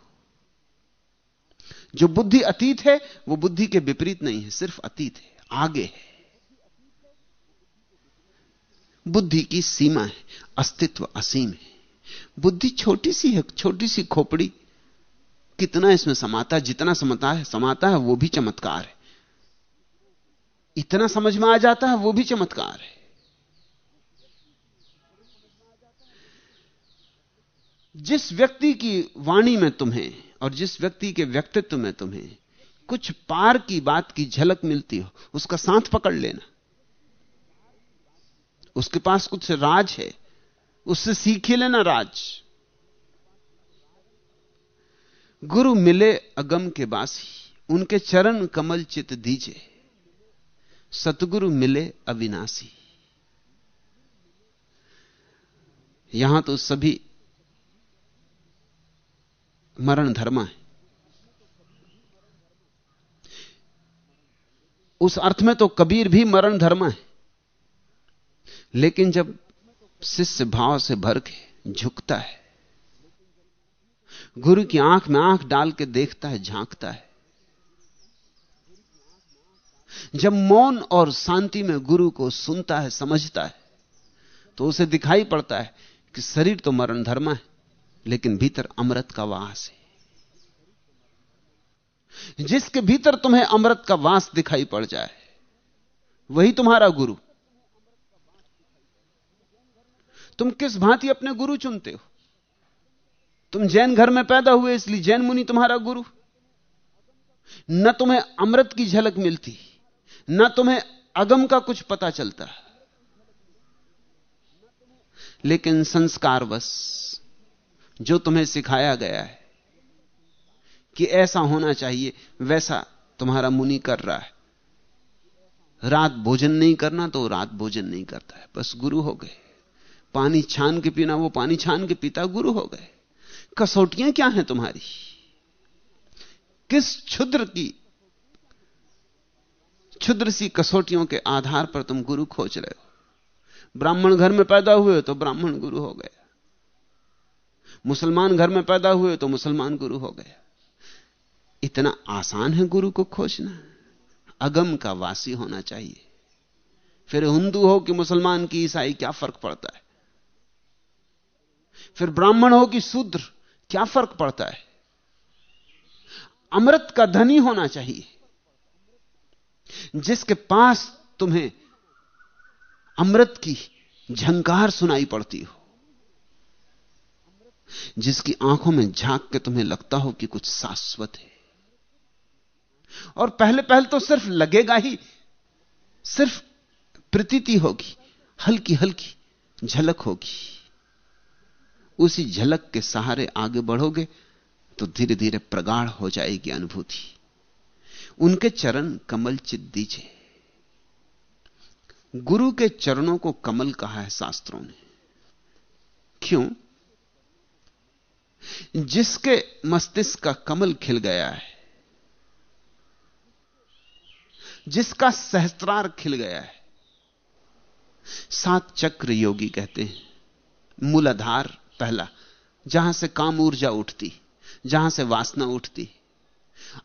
जो बुद्धि अतीत है, वो बुद्धि के विपरीत नहीं है, सिर्फ़ अतीत है, आगे है। बुद्धि की सीमा है, अस्तित्व असीम है। बुद्धि छोटी सी है, छोटी सी खोपड़ी। कितना इसमें समाता है, जितना समता है, समाता है, वो भी चमत्कार है। इतना समझ में आ जाता है, वो भी चमत्कार है। जिस व्यक्ति की वाणी में तुम्हें और जिस व्यक्ति के व्यक्तित्व में तुम्हें कुछ पार की बात की झलक मिलती हो, उसका साथ पकड़ लेना। उसके पास कुछ राज है, उससे सीख लेना राज। गुरु मिले अगम के बासी, उनके चरण कमल चित दीजे। सतगुरु मिले अविनाशी। यहाँ तो सभी मरण धर्मा है। उस अर्थ में तो कबीर भी मरण धर्मा है। लेकिन जब शिष्य भाव से भर के झुकता है गुरु की आँख में आँख डाल के देखता है, झांकता है। जब मौन और शांति में गुरु को सुनता है, समझता है तो उसे दिखाई पड़ता है कि शरीर तो मरण धर्म है, लेकिन भीतर अमृत का वास है। जिसके भीतर तुम्हें अमृत का वास दिखाई पड़ जाए, वही तुम्हारा गुरु। तुम किस भांति अपने गुरु चुनते हो? तुम जैन घर में पैदा हुए, इसलिए जैन मुनि तुम्हारा गुरु। न तुम्हें अमृत की झलक मिलती, न तुम्हें अगम का कुछ पता चलता। लेकिन संस्कार बस जो तुम्हें सिखाया गया है, कि ऐसा होना चाहिए, वैसा तुम्हारा मुनि कर रहा है। रात भोजन नहीं करना तो रात भोजन नहीं करता है। बस गुरु हो गए। पानी छान के पीना, वो पानी छान के पीता, गुरु हो गए। कसौटियाँ क्या हैं तुम्हारी? किस क्षुद्र की, क्षुद्र सी कसौटियों के आधार पर तुम गुरु खोज रहे हो? ब्राह्मण घर में पैदा हुए तो ब्राह्मण गुरु हो गया मुसलमान घर में पैदा हुए तो मुसलमान गुरु हो गया इतना आसान है गुरु को खोजना। अगम का वासी होना चाहिए। फिर हिंदू हो कि मुसलमान की ईसाई, क्या फ़र्क पड़ता है? फिर ब्राह्मण हो कि शूद्र? क्या फ़र्क पड़ता है? अमृत का धनी होना चाहिए। जिसके पास तुम्हें अमृत की झंकार सुनाई पड़ती हो, जिसकी आँखों में झाँक के तुम्हें लगता हो कि कुछ शाश्वत है। और पहले पहले तो सिर्फ़ लगेगा ही, सिर्फ़ प्रतीति होगी हल्की हल्की झलक होगी। उसी झलक के सहारे आगे बढ़ोगे तो धीरे धीरे प्रगाढ़ हो जाएगी अनुभूति। उनके चरण कमल चित दीजिए। गुरु के चरणों को कमल कहा है शास्त्रों ने। क्यों? जिसके मस्तिष्क का कमल खिल गया है, जिसका सहस्त्रार खिल गया है, सात चक्र योगी कहते हैं, मूलाधार पहला, जहाँ से काम ऊर्जा उठती, जहाँ से वासना उठती।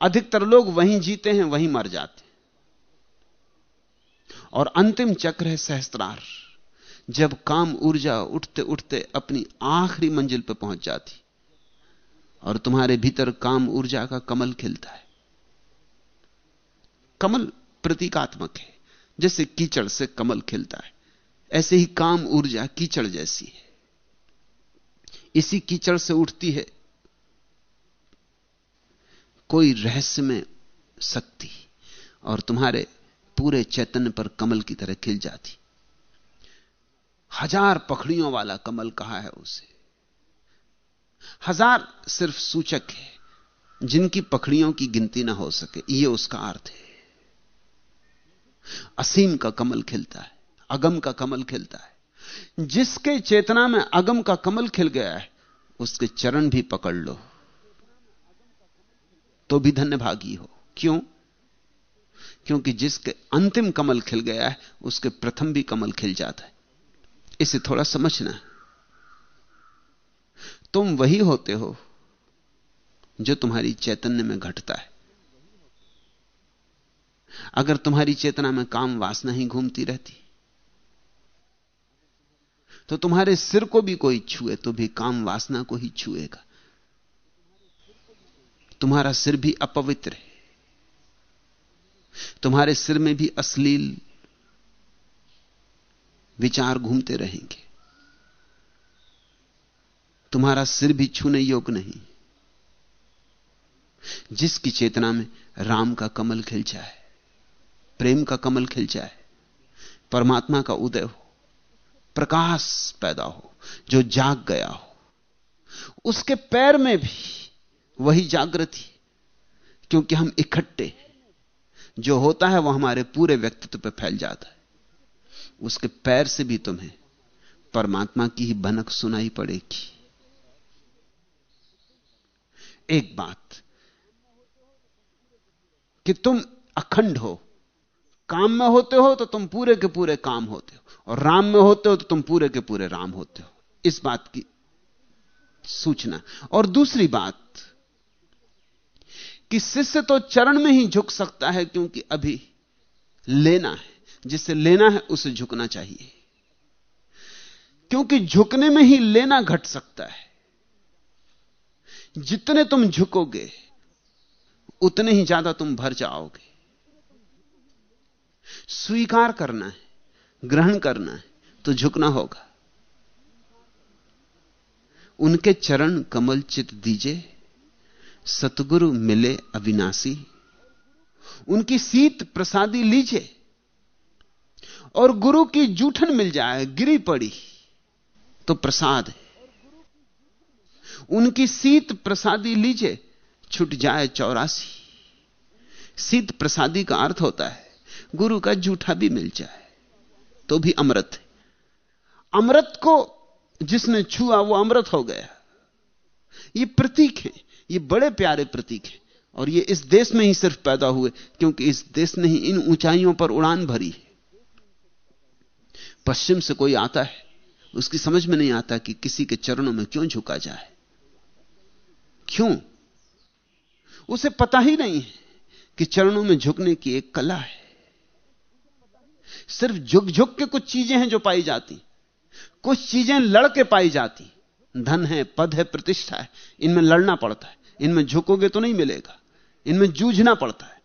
अधिकतर लोग वहीं जीते हैं, वहीं मर जाते और अंतिम चक्र है सहस्त्रार, जब काम ऊर्जा उठते उठते अपनी आखिरी मंजिल पर पहुँच जाती, और तुम्हारे भीतर काम ऊर्जा का कमल खिलता है। कमल प्रतीकात्मक है, जैसे कीचड़ से कमल खिलता है, ऐसे ही काम ऊर्जा कीचड़ जैसी है। इसी कीचड़ से उठती है। कोई रहस्य में शक्ति और तुम्हारे पूरे चैतन्य पर कमल की तरह खिल जाती। हज़ार पखड़ियों वाला कमल कहा है उसे? हज़ार सिर्फ़ सूचक है, जिनकी पखड़ियों की गिनती ना हो सके यह उसका अर्थ है। असीम का कमल खिलता है, अगम का कमल खिलता है। जिसके चेतना में अगम का कमल खिल गया है, उसके चरण भी पकड़ लो। तो भी धन्य भागी हो। क्यों? क्योंकि जिसके अंतिम कमल खिल गया है, उसके प्रथम भी कमल खिल जाता है। इसे थोड़ा समझना तुम वही होते हो जो तुम्हारी चैतन्य में घटता है। अगर तुम्हारी चेतना में काम वासना ही घूमती रहती तो तुम्हारे सिर को भी कोई छुए तो भी काम वासना को ही छुएगा। तुम्हारा सिर भी अपवित्र है। तुम्हारे सिर में भी अश्लील विचार घूमते रहेंगे। तुम्हारा सिर भी छूने योग्य नहीं। जिसकी चेतना में राम का कमल खिल जाए, प्रेम का कमल खिल जाए, परमात्मा का उदय हो प्रकाश पैदा हो, जो जाग गया हो। उसके पैर में भी वही जागृति, क्योंकि हम इकट्ठे जो होता है वह हमारे पूरे व्यक्तित्व पर फैल जाता है। उसके पैर से भी तुम्हें परमात्मा की ही भनक सुनाई पड़ेगी। एक बात, कि तुम अखंड हो काम में होते हो तो तुम पूरे के पूरे काम होते हो। और राम में होते हो तो तुम पूरे के पूरे राम होते हो। इस बात की सूचना। और दूसरी बात, कि शिष्य तो चरण में ही झुक सकता है क्योंकि अभी लेना है। जिसे लेना है, उसे झुकना चाहिए। क्योंकि झुकने में ही लेना घट सकता है। जितने तुम झुकोगे, उतने ही ज़्यादा तुम भर जाओगे। स्वीकार करना है, ग्रहण करना है तो झुकना होगा। उनके चरण कमल चित दीजे, सतगुरु मिले अविनाशी। उनकी सीत प्रसादी लीजिए, और गुरु की जूठन मिल जाए, गिरी पड़ी तो प्रसाद है। उनकी सीत प्रसादी लीजिए, छुट जाए चौरासी। सीत प्रसादी का अर्थ होता है गुरु का झूठा भी मिल जाए तो भी अमृत है। अमृत को जिसने छुआ, वो अमृत हो गया। ये प्रतीक है, ये बड़े प्यारे प्रतीक है, और ये इस देश में ही सिर्फ़ पैदा हुए, क्योंकि इस देश ने ही इन ऊंचाइयों पर उड़ान भरी है। पश्चिम से कोई आता है, उसकी समझ में नहीं आता कि किसी के चरणों में क्यों झुका जाए। क्यों? उसे पता ही नहीं है कि चरणों में झुकने की एक कला है। सिर्फ़ झुक झुक के कुछ चीज़ें हैं जो पाई जाती। कुछ चीज़ें लड़के पाई जाती। धन है, पद है, प्रतिष्ठा है। इनमें लड़ना पड़ता है। इनमें झुकोगे तो नहीं मिलेगा। इनमें जूझना पड़ता है।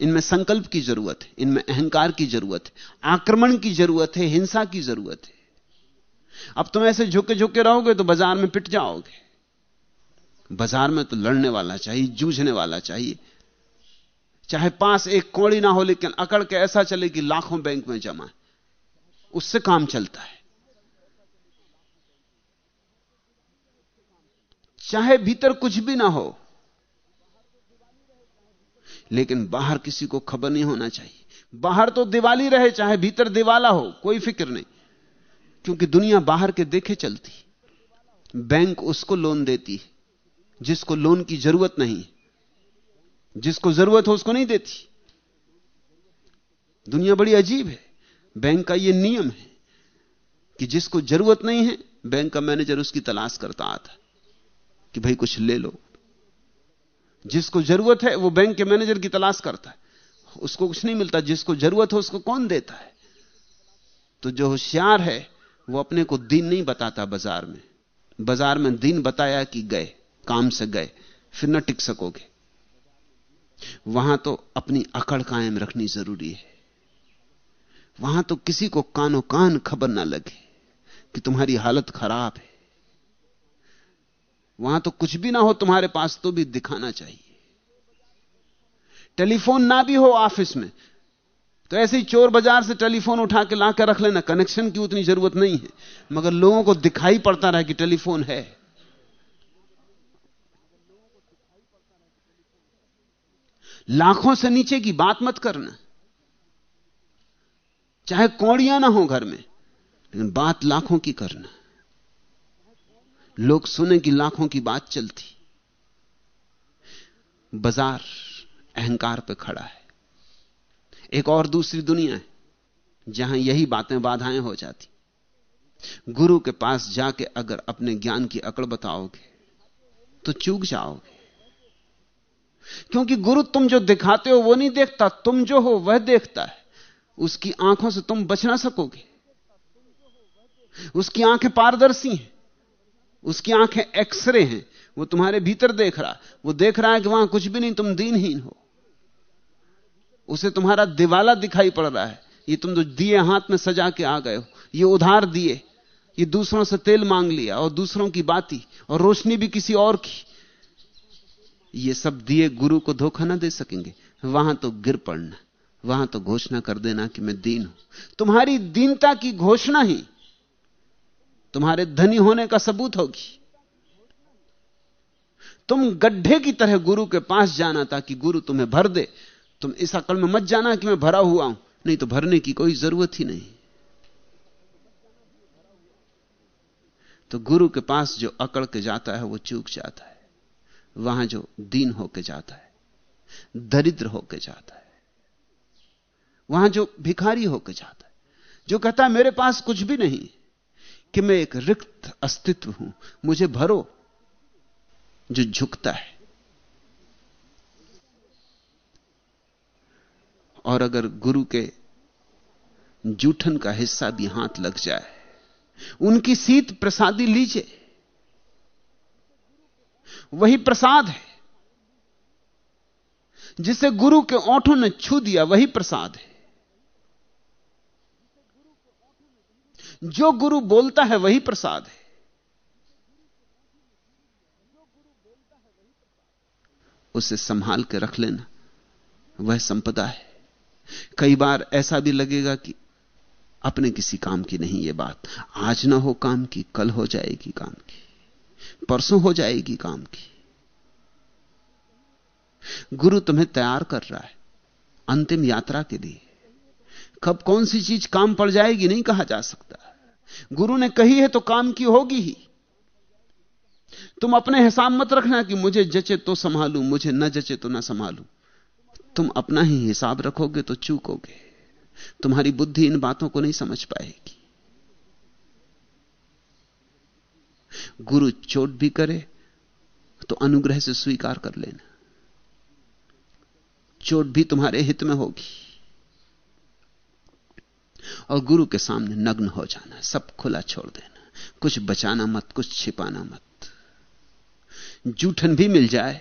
इनमें संकल्प की ज़रूरत है। इनमें अहंकार की ज़रूरत है। आक्रमण की ज़रूरत है। हिंसा की ज़रूरत है। अब तुम ऐसे झुके झुके रहोगे तो बाज़ार में पिट जाओगे। बाज़ार में तो लड़ने वाला चाहिए, जूझने वाला चाहिए। चाहे पास एक कौड़ी ना हो, लेकिन अकड़ के ऐसा चले कि लाखों बैंक में जमा है। उससे काम चलता है। चाहे भीतर कुछ भी ना हो, लेकिन बाहर किसी को खबर नहीं होना चाहिए। बाहर तो दिवाली रहे, चाहे भीतर दिवाला हो, कोई फ़िक्र नहीं। क्योंकि दुनिया बाहर के देखे चलती। बैंक उसको लोन देती है, जिसको लोन की ज़रूरत नहीं। जिसको ज़रूरत हो उसको नहीं देती। दुनिया बड़ी अजीब है। बैंक का यह नियम है कि जिसको ज़रूरत नहीं है, बैंक का मैनेजर उसकी तलाश करता आता कि भाई कुछ ले लो। जिसको ज़रूरत है, वो बैंक के मैनेजर की तलाश करता है। उसको कुछ नहीं मिलता। जिसको ज़रूरत हो, उसको कौन देता है? तो जो होशियार है, वो अपने को दिन नहीं बताता बाज़ार में। बाज़ार में दिन बताया कि गए, काम से गए, फिर न टिक सकोगे। वहाँ तो अपनी अकड़ कायम रखनी ज़रूरी है। वहाँ तो किसी को कानो कान खबर ना लगे कि तुम्हारी हालत खराब है। वहाँ तो कुछ भी ना हो तुम्हारे पास तो भी दिखाना चाहिए। टेलीफोन ना भी हो ऑफ़िस में तो ऐसे ही चोर बाज़ार से टेलीफोन उठा के लाकर रख लेना, कनेक्शन की उतनी ज़रूरत नहीं है। मगर लोगों को दिखाई पड़ता रहा कि टेलीफोन है। लाखों से नीचे की बात मत करना। चाहे कौड़ियाँ ना हो घर में, लेकिन बात लाखों की करना। लोग सुने कि लाखों की बात चलती। बाज़ार अहंकार पे खड़ा है। एक और दूसरी दुनिया है, जहाँ यही बातें बाधाएँ हो जाती। गुरु के पास जाके अगर अपने ज्ञान की अकड़ बताओगे तो चूक जाओगे। क्योंकि गुरु तुम जो दिखाते हो, वो नहीं देखता, तुम जो हो, वह देखता है। उसकी आँखों से तुम बच ना सकोगे। उसकी आँखें पारदर्शी हैं। उसकी आँखें एक्सरे हैं। वो तुम्हारे भीतर देख रहा। वो देख रहा है कि वहाँ कुछ भी नहीं, तुम दीनहीन हो। उसे तुम्हारा दिवाला दिखाई पड़ रहा है। ये तुम तो दिए हाथ में सजा के आ गए हो। ये उधार दिए। ये दूसरों से तेल मांग लिया और दूसरों की बाती और रोशनी भी किसी और की। ये सब दिए गुरु को धोखा ना दे सकेंगे। वहाँ तो गिर पड़ना, वहाँ तो घोषणा कर देना कि मैं दीन हूँ। तुम्हारी दीनता की घोषणा ही तुम्हारे धनी होने का सबूत होगी। तुम गड्ढे की तरह गुरु के पास जाना ताकि गुरु तुम्हें भर दे। तुम इस अकल में मत जाना कि मैं भरा हुआ हूँ, नहीं तो भरने की कोई ज़रूरत ही नहीं। तो गुरु के पास जो अकड़ के जाता है, वो चूक जाता है। वहाँ जो दीन होके जाता है, दरिद्र होके जाता है, वहाँ जो भिखारी होके जाता है, जो कहता है, मेरे पास कुछ भी नहीं कि मैं एक रिक्त अस्तित्व हूँ, मुझे भरो जो झुकता है। और अगर गुरु के जूठन का हिस्सा भी हाथ लग जाए, उनकी सीत प्रसादी लीजिए। वही प्रसाद है, जिसे गुरु के ओठों ने छू दिया, वही प्रसाद है। जो गुरु बोलता है, वही प्रसाद है। उसे संभाल के रख लेना, वह संपदा है। कई बार ऐसा भी लगेगा कि अपने किसी काम की नहीं यह बात। आज ना हो काम की, कल हो जाएगी काम की। परसों हो जाएगी काम की। गुरु तुम्हें तैयार कर रहा है, अंतिम यात्रा के लिए। कब कौन सी चीज़ काम पड़ जाएगी नहीं कहा जा सकता। गुरु ने कही है तो काम की होगी ही। तुम अपने हिसाब मत रखना कि मुझे जचे तो संभालू, मुझे न जचे तो ना संभालू। तुम अपना ही हिसाब रखोगे तो चूकोगे। तुम्हारी बुद्धि इन बातों को नहीं समझ पाएगी। गुरु चोट भी करे तो अनुग्रह से स्वीकार कर लेना। चोट भी तुम्हारे हित में होगी। और गुरु के सामने नग्न हो जाना, सब खुला छोड़ देना। कुछ बचाना मत, कुछ छिपाना मत। जूठन भी मिल जाए,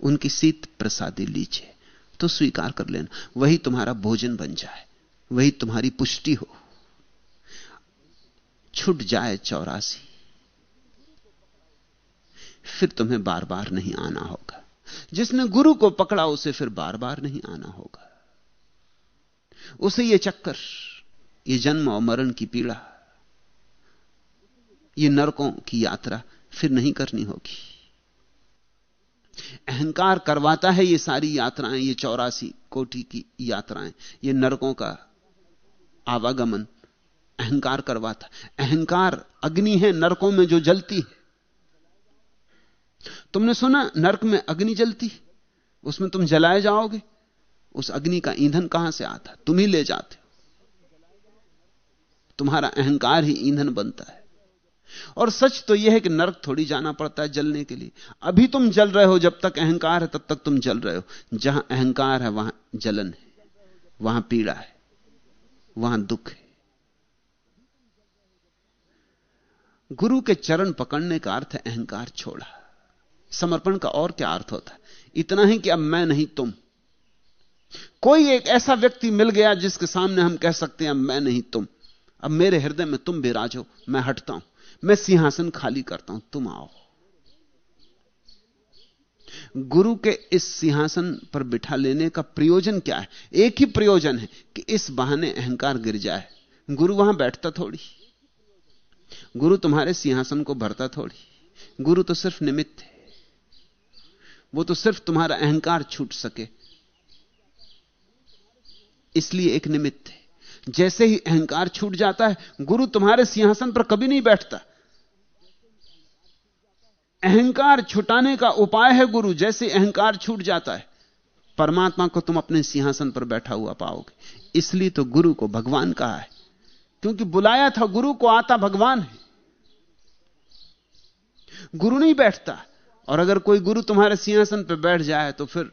उनकी सीत प्रसादी लीजिए तो स्वीकार कर लेना। वही तुम्हारा भोजन बन जाए, वही तुम्हारी पुष्टि हो। छुट जाए चौरासी। फिर तुम्हें बार बार नहीं आना होगा। जिसने गुरु को पकड़ा, उसे फिर बार बार नहीं आना होगा। उसे यह चक्कर, ये जन्म और मरण की पीड़ा, ये नरकों की यात्रा फिर नहीं करनी होगी। अहंकार करवाता है ये सारी यात्राएँ, ये चौरासी कोटि की यात्राएँ, ये नरकों का आवागमन अहंकार करवाता। अहंकार अग्नि है नरकों में जो जलती है। तुमने सुना नरक में अग्नि जलती? उसमें तुम जलाए जाओगे? उस अग्नि का ईंधन कहाँ से आता? तुम ही ले जाते हो। तुम्हारा अहंकार ही ईंधन बनता है। और सच तो यह है कि नरक थोड़ी जाना पड़ता है जलने के लिए। अभी तुम जल रहे हो, जब तक अहंकार है, तब तक तुम जल रहे हो। जहाँ अहंकार है, वहाँ जलन है, वहाँ पीड़ा है, वहाँ दुख है। गुरु के चरण पकड़ने का अर्थ अहंकार छोड़ा। समर्पण का और क्या अर्थ होता है? इतना ही कि अब मैं नहीं, तुम। कोई एक ऐसा व्यक्ति मिल गया जिसके सामने हम कह सकते हैं, अब मैं नहीं, तुम। अब मेरे हृदय में तुम विराजो मैं हटता हूँ। मैं सिंहासन खाली करता हूँ, तुम आओ। गुरु के इस सिंहासन पर बिठा लेने का प्रयोजन क्या है? एक ही प्रयोजन है कि इस बहाने अहंकार गिर जाए। गुरु वहाँ बैठता थोड़ी। गुरु तुम्हारे सिंहासन को भरता थोड़ी। गुरु तो सिर्फ़ निमित्त है। वो तो सिर्फ़ तुम्हारा अहंकार छूट सके। इसलिए एक निमित्त है। जैसे ही अहंकार छूट जाता है, गुरु तुम्हारे सिंहासन पर कभी नहीं बैठता। अहंकार छुटाने का उपाय है गुरु, जैसे अहंकार छूट जाता है, परमात्मा को तुम अपने सिंहासन पर बैठा हुआ पाओगे। इसलिए तो गुरु को भगवान कहा है। क्योंकि बुलाया था गुरु को, आता भगवान है। गुरु नहीं बैठता। और अगर कोई गुरु तुम्हारे सिंहासन पर बैठ जाए तो फिर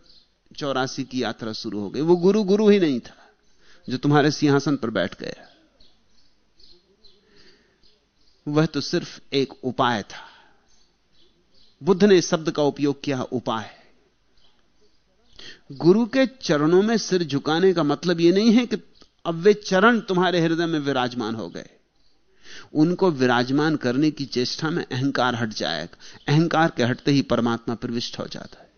चौरासी की यात्रा शुरू हो गई। वो गुरु गुरु ही नहीं था जो तुम्हारे सिंहासन पर बैठ गया। वह तो सिर्फ़ एक उपाय था। बुद्ध ने शब्द का उपयोग किया, उपाय। गुरु के चरणों में सिर झुकाने का मतलब यह नहीं है कि अब वे चरण तुम्हारे हृदय में विराजमान हो गए। उनको विराजमान करने की चेष्टा में अहंकार हट जाएगा। अहंकार के हटते ही परमात्मा प्रविष्ट हो जाता है।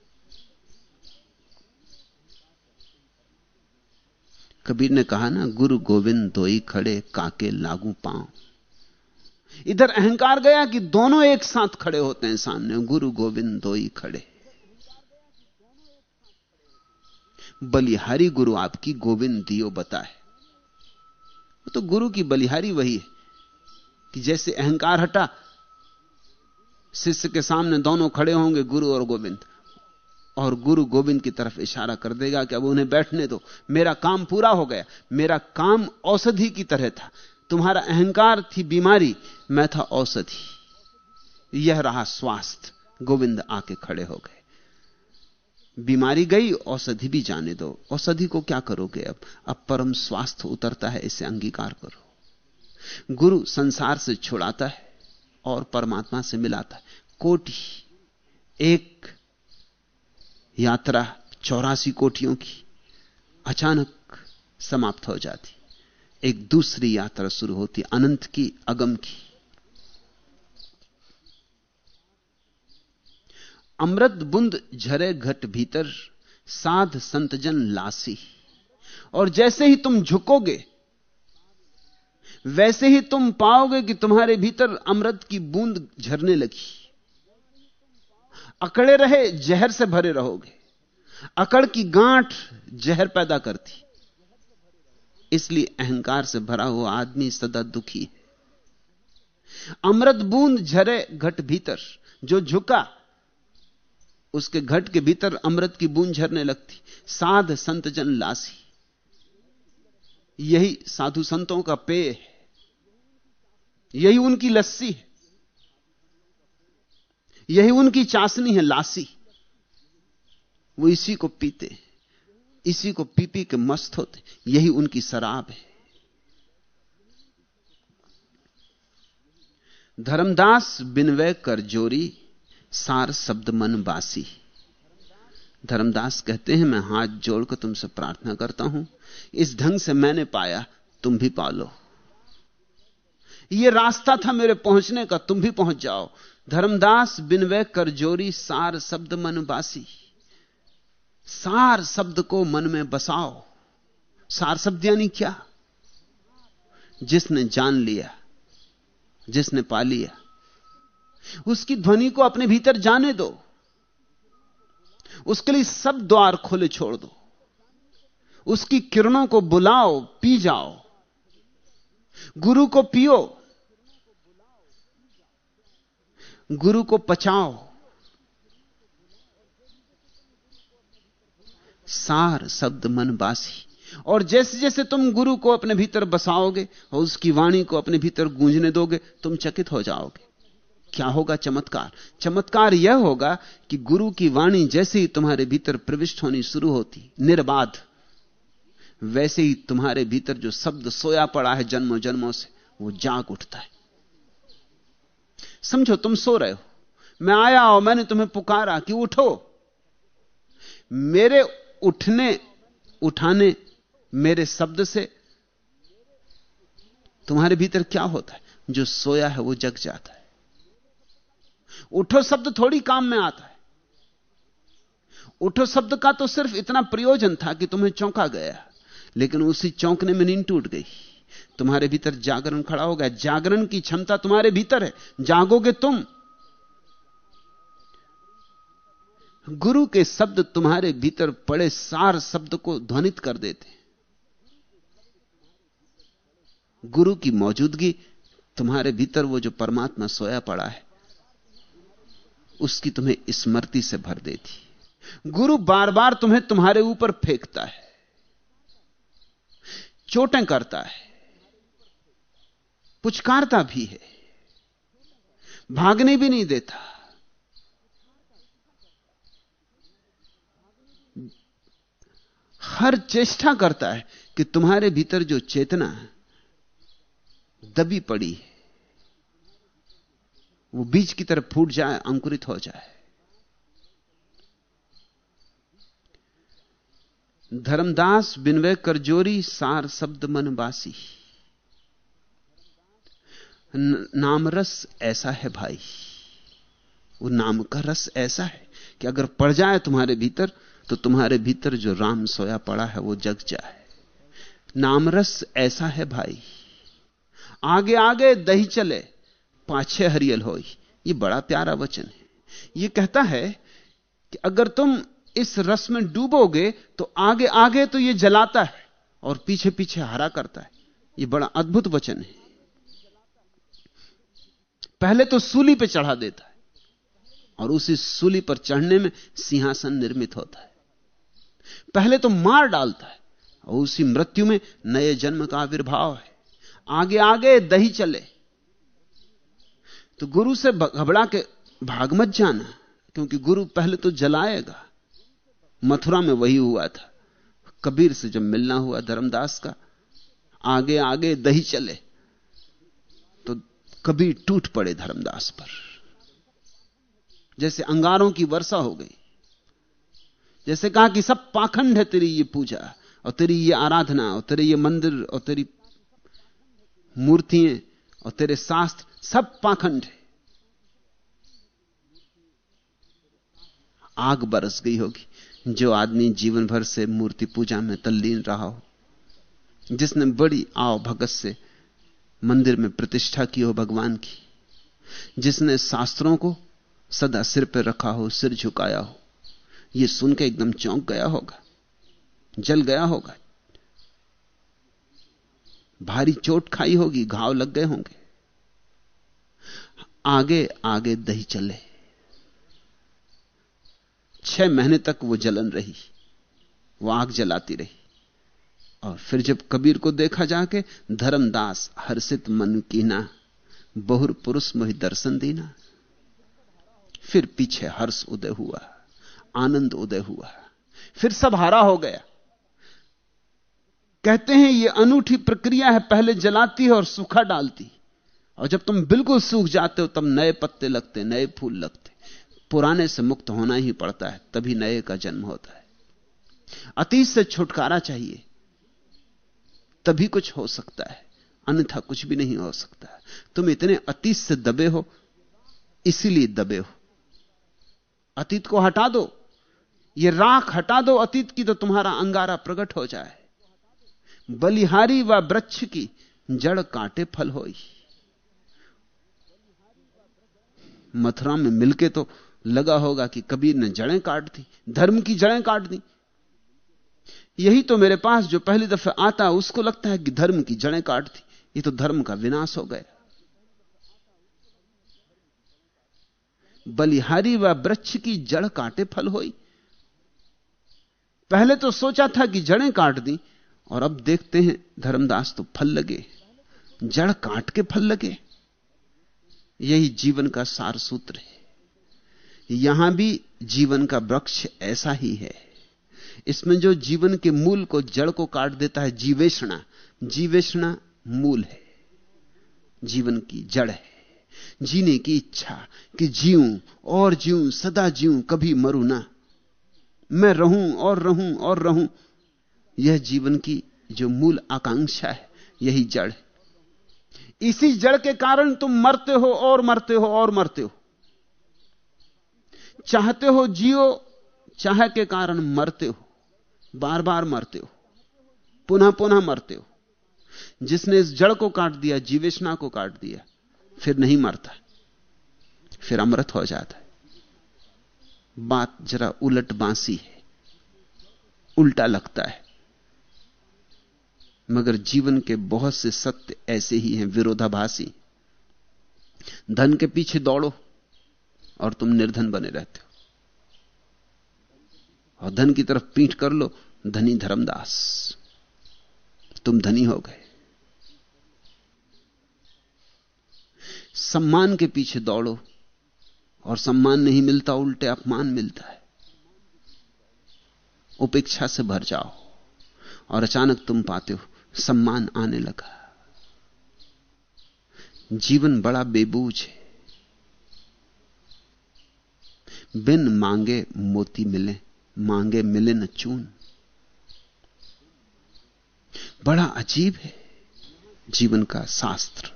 कबीर ने कहा ना, गुरु गोविंद दोई खड़े, काके लागू पाँव। इधर अहंकार गया कि दोनों एक साथ खड़े होते हैं सामने। गुरु गोविंद दोई खड़े। बलिहारी गुरु आपकी गोविंद दियो बताए। तो गुरु की बलिहारी वही है। कि जैसे अहंकार हटा, शिष्य के सामने दोनों खड़े होंगे, गुरु और गोविंद। और गुरु गोविंद की तरफ़ इशारा कर देगा कि अब उन्हें बैठने दो। मेरा काम पूरा हो गया। मेरा काम औषधि की तरह था। तुम्हारा अहंकार थी बीमारी, मैं था औषधि। यह रहा स्वास्थ्य। गोविंद आके खड़े हो गए। बीमारी गई, औषधि भी जाने दो। औषधि को क्या करोगे अब? अब परम स्वास्थ्य उतरता है, इसे अंगीकार करो। गुरु संसार से छुड़ाता है और परमात्मा से मिलाता है। कोटि एक यात्रा चौरासी कोटियों की अचानक समाप्त हो जाती। एक दूसरी यात्रा शुरू होती, अनंत की, अगम की। अमृत बुंद झरे घट भीतर, साध संतजन लासी। और जैसे ही तुम झुकोगे वैसे ही तुम पाओगे कि तुम्हारे भीतर अमृत की बूंद झरने लगी। अकड़े रहे, जहर से भरे रहोगे। अकड़ की गांठ जहर पैदा करती। इसलिए अहंकार से भरा हुआ आदमी सदा दुखी है। अमृत बूंद झरे घट भीतर, जो झुका, उसके घट के भीतर अमृत की बूंद झरने लगती। साध संत जन लासी। यही साधु संतों का पेय है। यही उनकी लस्सी है। यही उनकी चाशनी है, लासी। वो इसी को पीते इसी को पी पी के मस्त होते यही उनकी शराब है। धर्मदास बिनवय कर जोरी सार शब्द मन बासी। धर्मदास कहते हैं, मैं हाथ जोड़कर तुमसे प्रार्थना करता हूँ। इस ढंग से मैंने पाया, तुम भी पालो यह रास्ता था मेरे पहुँचने का, तुम भी पहुँच जाओ। धर्मदास बिनवय कर जोरी सार शब्द मन बासी सार शब्द को मन में बसाओ। सार शब्द यानी क्या? जिसने जान लिया, जिसने पा लिया। उसकी ध्वनि को अपने भीतर जाने दो। उसके लिए सब द्वार खुले छोड़ दो। उसकी किरणों को बुलाओ, पी जाओ। गुरु को पियो। गुरु को पचाओ। सार शब्द मन बासी। और जैसे जैसे तुम गुरु को अपने भीतर बसाओगे और उसकी वाणी को अपने भीतर गूंजने दोगे, तुम चकित हो जाओगे। क्या होगा चमत्कार? चमत्कार यह होगा कि गुरु की वाणी जैसे ही तुम्हारे भीतर प्रविष्ट होनी शुरू होती, निर्बाध। वैसे ही तुम्हारे भीतर जो शब्द सोया पड़ा है जन्मों जन्मों से, वो जाग उठता है। समझो, तुम सो रहे हो। मैं आया और मैंने तुम्हें पुकारा कि उठो। मेरे उठने, उठाने, मेरे शब्द से तुम्हारे भीतर क्या होता है? जो सोया है, वो जग जाता है। उठो शब्द थोड़ी काम में आता है। उठो शब्द का तो सिर्फ़ इतना प्रयोजन था कि तुम्हें चौंका गया। लेकिन उसी चौंकने में नींद टूट गई। तुम्हारे भीतर जागरण खड़ा हो गया। जागरण की क्षमता तुम्हारे भीतर है। जागोगे तुम। गुरु के शब्द तुम्हारे भीतर पड़े सार शब्द को ध्वनित कर देते। गुरु की मौजूदगी तुम्हारे भीतर वो जो परमात्मा सोया पड़ा है, उसकी तुम्हें स्मृति से भर देती। गुरु बार बार तुम्हें तुम्हारे ऊपर फेंकता है। चोटें करता है। पुचकारता भी है। भागने भी नहीं देता। हर चेष्टा करता है कि तुम्हारे भीतर जो चेतना दबी पड़ी है, वो बीज की तरफ़ फूट जाए, अंकुरित हो जाए। धर्मदास बिनवे करजोरी सार शब्द मन बासी। नाम रस ऐसा है भाई। वो नाम का रस ऐसा है कि अगर पड़ जाए तुम्हारे भीतर तो तुम्हारे भीतर जो राम सोया पड़ा है वो जग जाए। नाम रस ऐसा है भाई। आगे आगे दही चले, पाछे हरियल हो ये बड़ा प्यारा वचन है। ये कहता है कि अगर तुम इस रस में डूबोगे तो आगे आगे तो ये जलाता है और पीछे पीछे हरा करता है। ये बड़ा अद्भुत वचन है। पहले तो सूली पे चढ़ा देता है और उसी सूली पर चढ़ने में सिंहासन निर्मित होता है। पहले तो मार डालता है और उसी मृत्यु में नए जन्म का आविर्भाव है। आगे आगे दही चले। तो गुरु से घबरा के भाग मत जाना, क्योंकि गुरु पहले तो जलाएगा। मथुरा में वही हुआ था। कबीर से जब मिलना हुआ धर्मदास का, आगे आगे दही चले तो कबीर टूट पड़े धर्मदास पर। जैसे अंगारों की वर्षा हो गई, जैसे कहा कि सब पाखंड है तेरी ये पूजा, और तेरी ये आराधना, और तेरे ये मंदिर, और तेरी मूर्तियाँ, और तेरे शास्त्र, सब पाखंड है। आग बरस गई होगी। जो आदमी जीवन भर से मूर्ति पूजा में तल्लीन रहा हो, जिसने बड़ी आव भगत से मंदिर में प्रतिष्ठा की हो भगवान की, जिसने शास्त्रों को सदा सिर पर रखा हो, सिर झुकाया हो यह सुन के एकदम चौंक गया होगा, जल गया होगा। भारी चोट खाई होगी, घाव लग गए होंगे। आगे आगे दही चले। छह महीने तक वो जलन रही, वो आग जलाती रही। और फिर जब कबीर को देखा जाके, धर्मदास हर्षित मन कीना, बहुर पुरुष मोहि दर्शन दीना। फिर पीछे हर्ष उदय हुआ, आनंद उदय हुआ, फिर सब हरा हो गया। कहते हैं यह अनूठी प्रक्रिया है, पहले जलाती है और सूखा डालती। और जब तुम बिल्कुल सूख जाते हो, तब नए पत्ते लगते, नए फूल लगते। पुराने से मुक्त होना ही पड़ता है, तभी नए का जन्म होता है। अतीत से छुटकारा चाहिए, तभी कुछ हो सकता है, अन्यथा कुछ भी नहीं हो सकता तुम इतने अतीत से दबे हो, इसीलिए दबे हो। अतीत को हटा दो, ये राख हटा दो अतीत की तो तुम्हारा अंगारा प्रकट हो जाए। बलिहारी व वृक्ष की जड़ कांटे फल होई। मथुरा में मिलके तो लगा होगा कि कबीर ने जड़ें काट दी, धर्म की जड़ें काट दी। यही तो मेरे पास जो पहली दफे आता उसको लगता है कि धर्म की जड़ें काट दी। ये तो धर्म का विनाश हो गया। बलिहारी व वृक्ष की जड़ काटे फल होई। पहले तो सोचा था कि जड़ें काट दी, और अब देखते हैं धर्मदास तो फल लगे। जड़ काट के फल लगे। यही जीवन का सार सूत्र है। यहाँ भी जीवन का वृक्ष ऐसा ही है। इसमें जो जीवन के मूल को जड़ को काट देता है, जीवेषणा जीवेषणा मूल है। जीवन की जड़ है। जीने की इच्छा कि जीऊं और जीऊं, सदा जीऊं, कभी मरू ना। मैं रहूँ और रहूँ और रहूँ। यह जीवन की जो मूल आकांक्षा है, यही जड़ इसी जड़ के कारण तुम मरते हो और मरते हो और मरते हो। चाहते हो जियो, चाह के कारण मरते हो बार बार मरते हो पुनः पुनः मरते हो। जिसने इस जड़ को काट दिया जीवेशना को काट दिया, फिर नहीं मरता, फिर अमृत हो जाता है। बात जरा उलट बांसी है, उल्टा लगता है। मगर जीवन के बहुत से सत्य ऐसे ही हैं, विरोधाभासी। धन के पीछे दौड़ो। और तुम निर्धन बने रहते हो। और धन की तरफ़ पीठ कर लो, धनी धर्मदास। तुम धनी हो गए। सम्मान के पीछे दौड़ो, और सम्मान नहीं मिलता, उल्टे अपमान मिलता है। उपेक्षा से भर जाओ, और अचानक तुम पाते हो, सम्मान आने लगा। जीवन बड़ा बेबूज है। बिन मांगे मोती मिले, मांगे मिले न चून। बड़ा अजीब है जीवन का शास्त्र।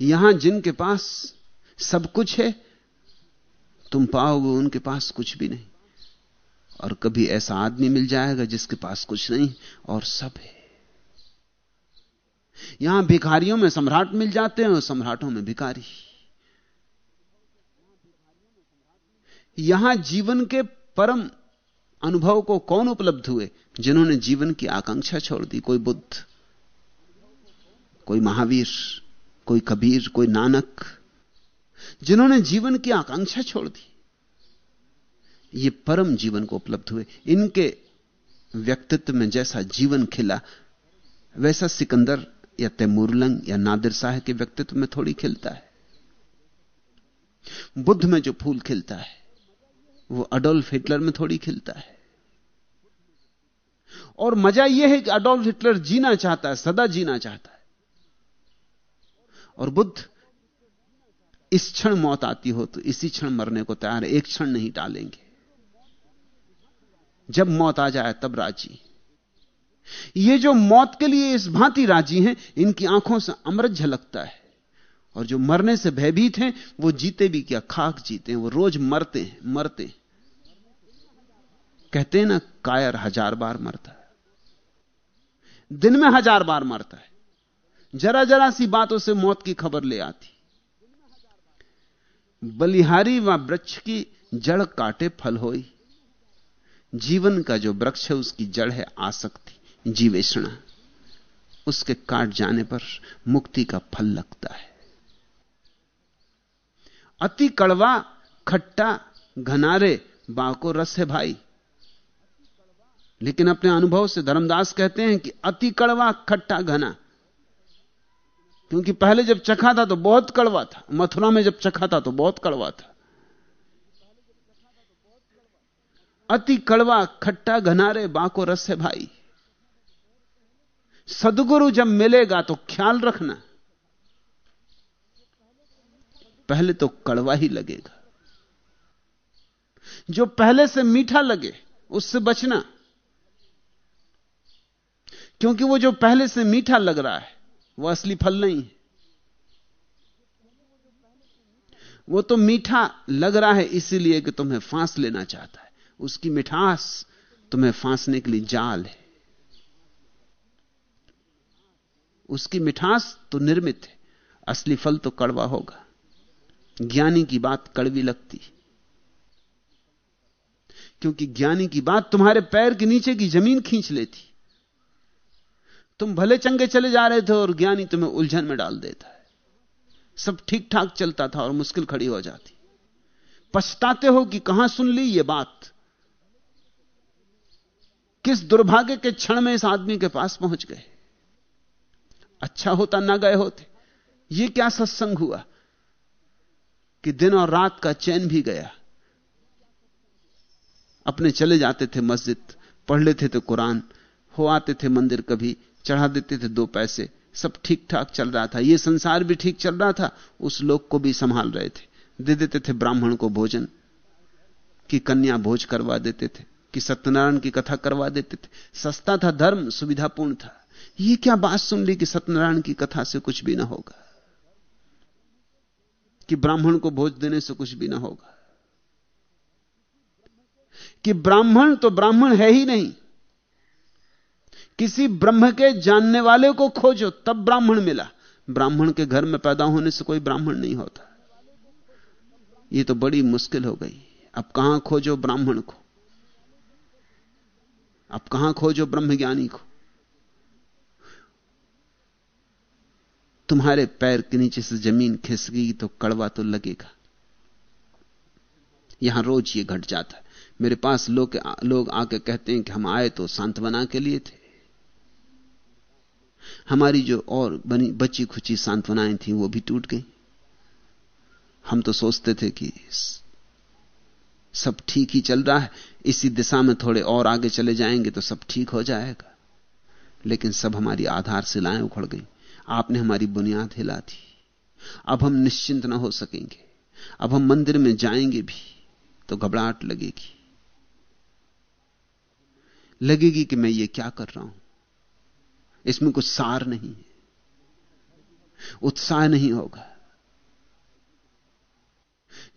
यहाँ जिनके पास सब कुछ है, तुम पाओगे उनके पास कुछ भी नहीं। और कभी ऐसा आदमी मिल जाएगा जिसके पास कुछ नहीं, और सब है। यहाँ भिखारियों में सम्राट मिल जाते हैं और सम्राटों में भिखारी। यहाँ जीवन के परम अनुभव को कौन उपलब्ध हुए? जिन्होंने जीवन की आकांक्षा छोड़ दी। कोई बुद्ध, कोई महावीर, कोई कबीर, कोई नानक, जिन्होंने जीवन की आकांक्षा छोड़ दी। ये परम जीवन को उपलब्ध हुए। इनके व्यक्तित्व में जैसा जीवन खिला, वैसा सिकंदर या तैमूरलंग या नादिर शाह के व्यक्तित्व में थोड़ी खिलता है। बुद्ध में जो फूल खिलता है वो अडोल्फ हिटलर में थोड़ी खिलता है। और मज़ा यह है कि अडोल्फ हिटलर जीना चाहता है, सदा जीना चाहता है। और बुद्ध, इस क्षण मौत आती हो तो इसी क्षण मरने को तैयार है, एक क्षण नहीं टालेंगे। जब मौत आ जाए तब राज़ी। ये जो मौत के लिए इस भांति राज़ी हैं, इनकी आँखों से अमृत झलकता है। और जो मरने से भयभीत हैं, वो जीते भी क्या, खाक जीते हैं, वो रोज मरते हैं मरते हैं। कहते हैं ना, कायर हज़ार बार मरता है। दिन में हज़ार बार मरता है। जरा जरा सी बातों से मौत की खबर ले आती। बलिहारी व वृक्ष की जड़ काटे फल होई। जीवन का जो वृक्ष है, उसकी जड़ है आसक्ति, जीवेषणा। उसके काट जाने पर मुक्ति का फल लगता है। अति कड़वा, खट्टा, घनारे बाको रस है भाई। लेकिन अपने अनुभव से धर्मदास कहते हैं कि अति कड़वा, खट्टा, घना। क्योंकि पहले जब चखा था तो बहुत कड़वा था। मथुरा में जब चखा था तो बहुत कड़वा था। अति कड़वा, खट्टा घनारे बाको रस है भाई। सदगुरु जब मिलेगा तो ख्याल रखना। पहले तो कड़वा ही लगेगा। जो पहले से मीठा लगे, उससे बचना। क्योंकि वो जो पहले से मीठा लग रहा है, वो असली फल नहीं है। वो तो मीठा लग रहा है इसीलिए कि तुम्हें फांस लेना चाहता है। उसकी मिठास तुम्हें फांसने के लिए जाल है। उसकी मिठास तो निर्मित है, असली फल तो कड़वा होगा। ज्ञानी की बात कड़वी लगती। क्योंकि ज्ञानी की बात तुम्हारे पैर के नीचे की ज़मीन खींच लेती। तुम भले चंगे चले जा रहे थे और ज्ञानी तुम्हें उलझन में डाल देता है। सब ठीक ठाक चलता था और मुश्किल खड़ी हो जाती। पछताते हो कि कहाँ सुन ली ये बात? किस दुर्भाग्य के क्षण में इस आदमी के पास पहुँच गए? अच्छा होता ना गए होते। ये क्या सत्संग हुआ? कि दिन और रात का चैन भी गया। अपने चले जाते थे मस्जिद, पढ़ लेते थे कुरान, हो आते थे मंदिर कभी। चढ़ा देते थे दो पैसे। सब ठीक ठाक चल रहा था। ये संसार भी ठीक चल रहा था। उस लोग को भी संभाल रहे थे। दे देते थे ब्राह्मण को भोजन, की कन्या भोज करवा देते थे, कि सत्यनारायण की कथा करवा देते थे। सस्ता था, धर्म, सुविधापूर्ण था। ये क्या बात सुन ली कि सत्यनारायण की कथा से कुछ भी ना होगा? कि ब्राह्मण को भोज देने से कुछ भी ना होगा? कि ब्राह्मण तो ब्राह्मण है ही नहीं। किसी ब्रह्म के जानने वाले को खोजो, तब ब्राह्मण मिला। ब्राह्मण के घर में पैदा होने से कोई ब्राह्मण नहीं होता। यह तो बड़ी मुश्किल हो गई। अब कहाँ खोजो ब्राह्मण को? अब कहाँ खोजो ब्रह्मज्ञानी को? तुम्हारे पैर के नीचे से ज़मीन खिसकी तो कड़वा तो लगेगा। यहाँ रोज ये घट जाता है। मेरे पास लोग लोग आके कहते हैं कि हम आए तो सांत्वना के लिए थे। हमारी जो और बनी, बची खुची सांत्वनाएँ थी, वो भी टूट गई। हम तो सोचते थे कि सब ठीक ही चल रहा है, इसी दिशा में थोड़े और आगे चले जाएँगे तो सब ठीक हो जाएगा। लेकिन सब हमारी आधार शिलाएँ उखड़ गई। आपने हमारी बुनियाद हिला दी। अब हम निश्चिंत ना हो सकेंगे। अब हम मंदिर में जाएँगे भी तो घबराहट लगेगी। लगेगी कि मैं ये क्या कर रहा हूँ? इसमें कुछ सार नहीं है। उत्साह नहीं होगा।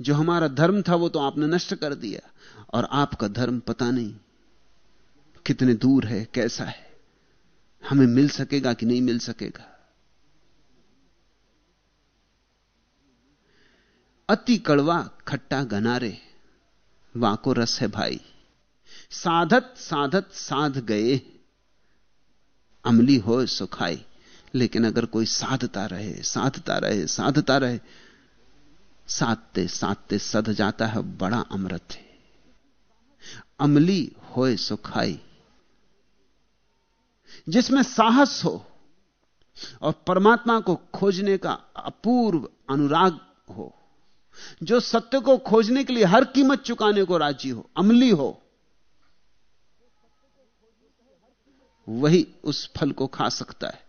जो हमारा धर्म था वो तो आपने नष्ट कर दिया, और आपका धर्म पता नहीं कितने दूर है, कैसा है। हमें मिल सकेगा कि नहीं मिल सकेगा? अति कड़वा खट्टा गनारे, वाको रस है भाई। साधत साधत साध गए अमली हो सुखाई लेकिन अगर कोई साधता रहे साधता रहे साधता रहे, साधते साधते सध जाता है, बड़ा अमृत है। अमली होए सुखाई जिसमें साहस हो और परमात्मा को खोजने का अपूर्व अनुराग हो, जो सत्य को खोजने के लिए हर कीमत चुकाने को राज़ी हो, अमली हो वही उस फल को खा सकता है।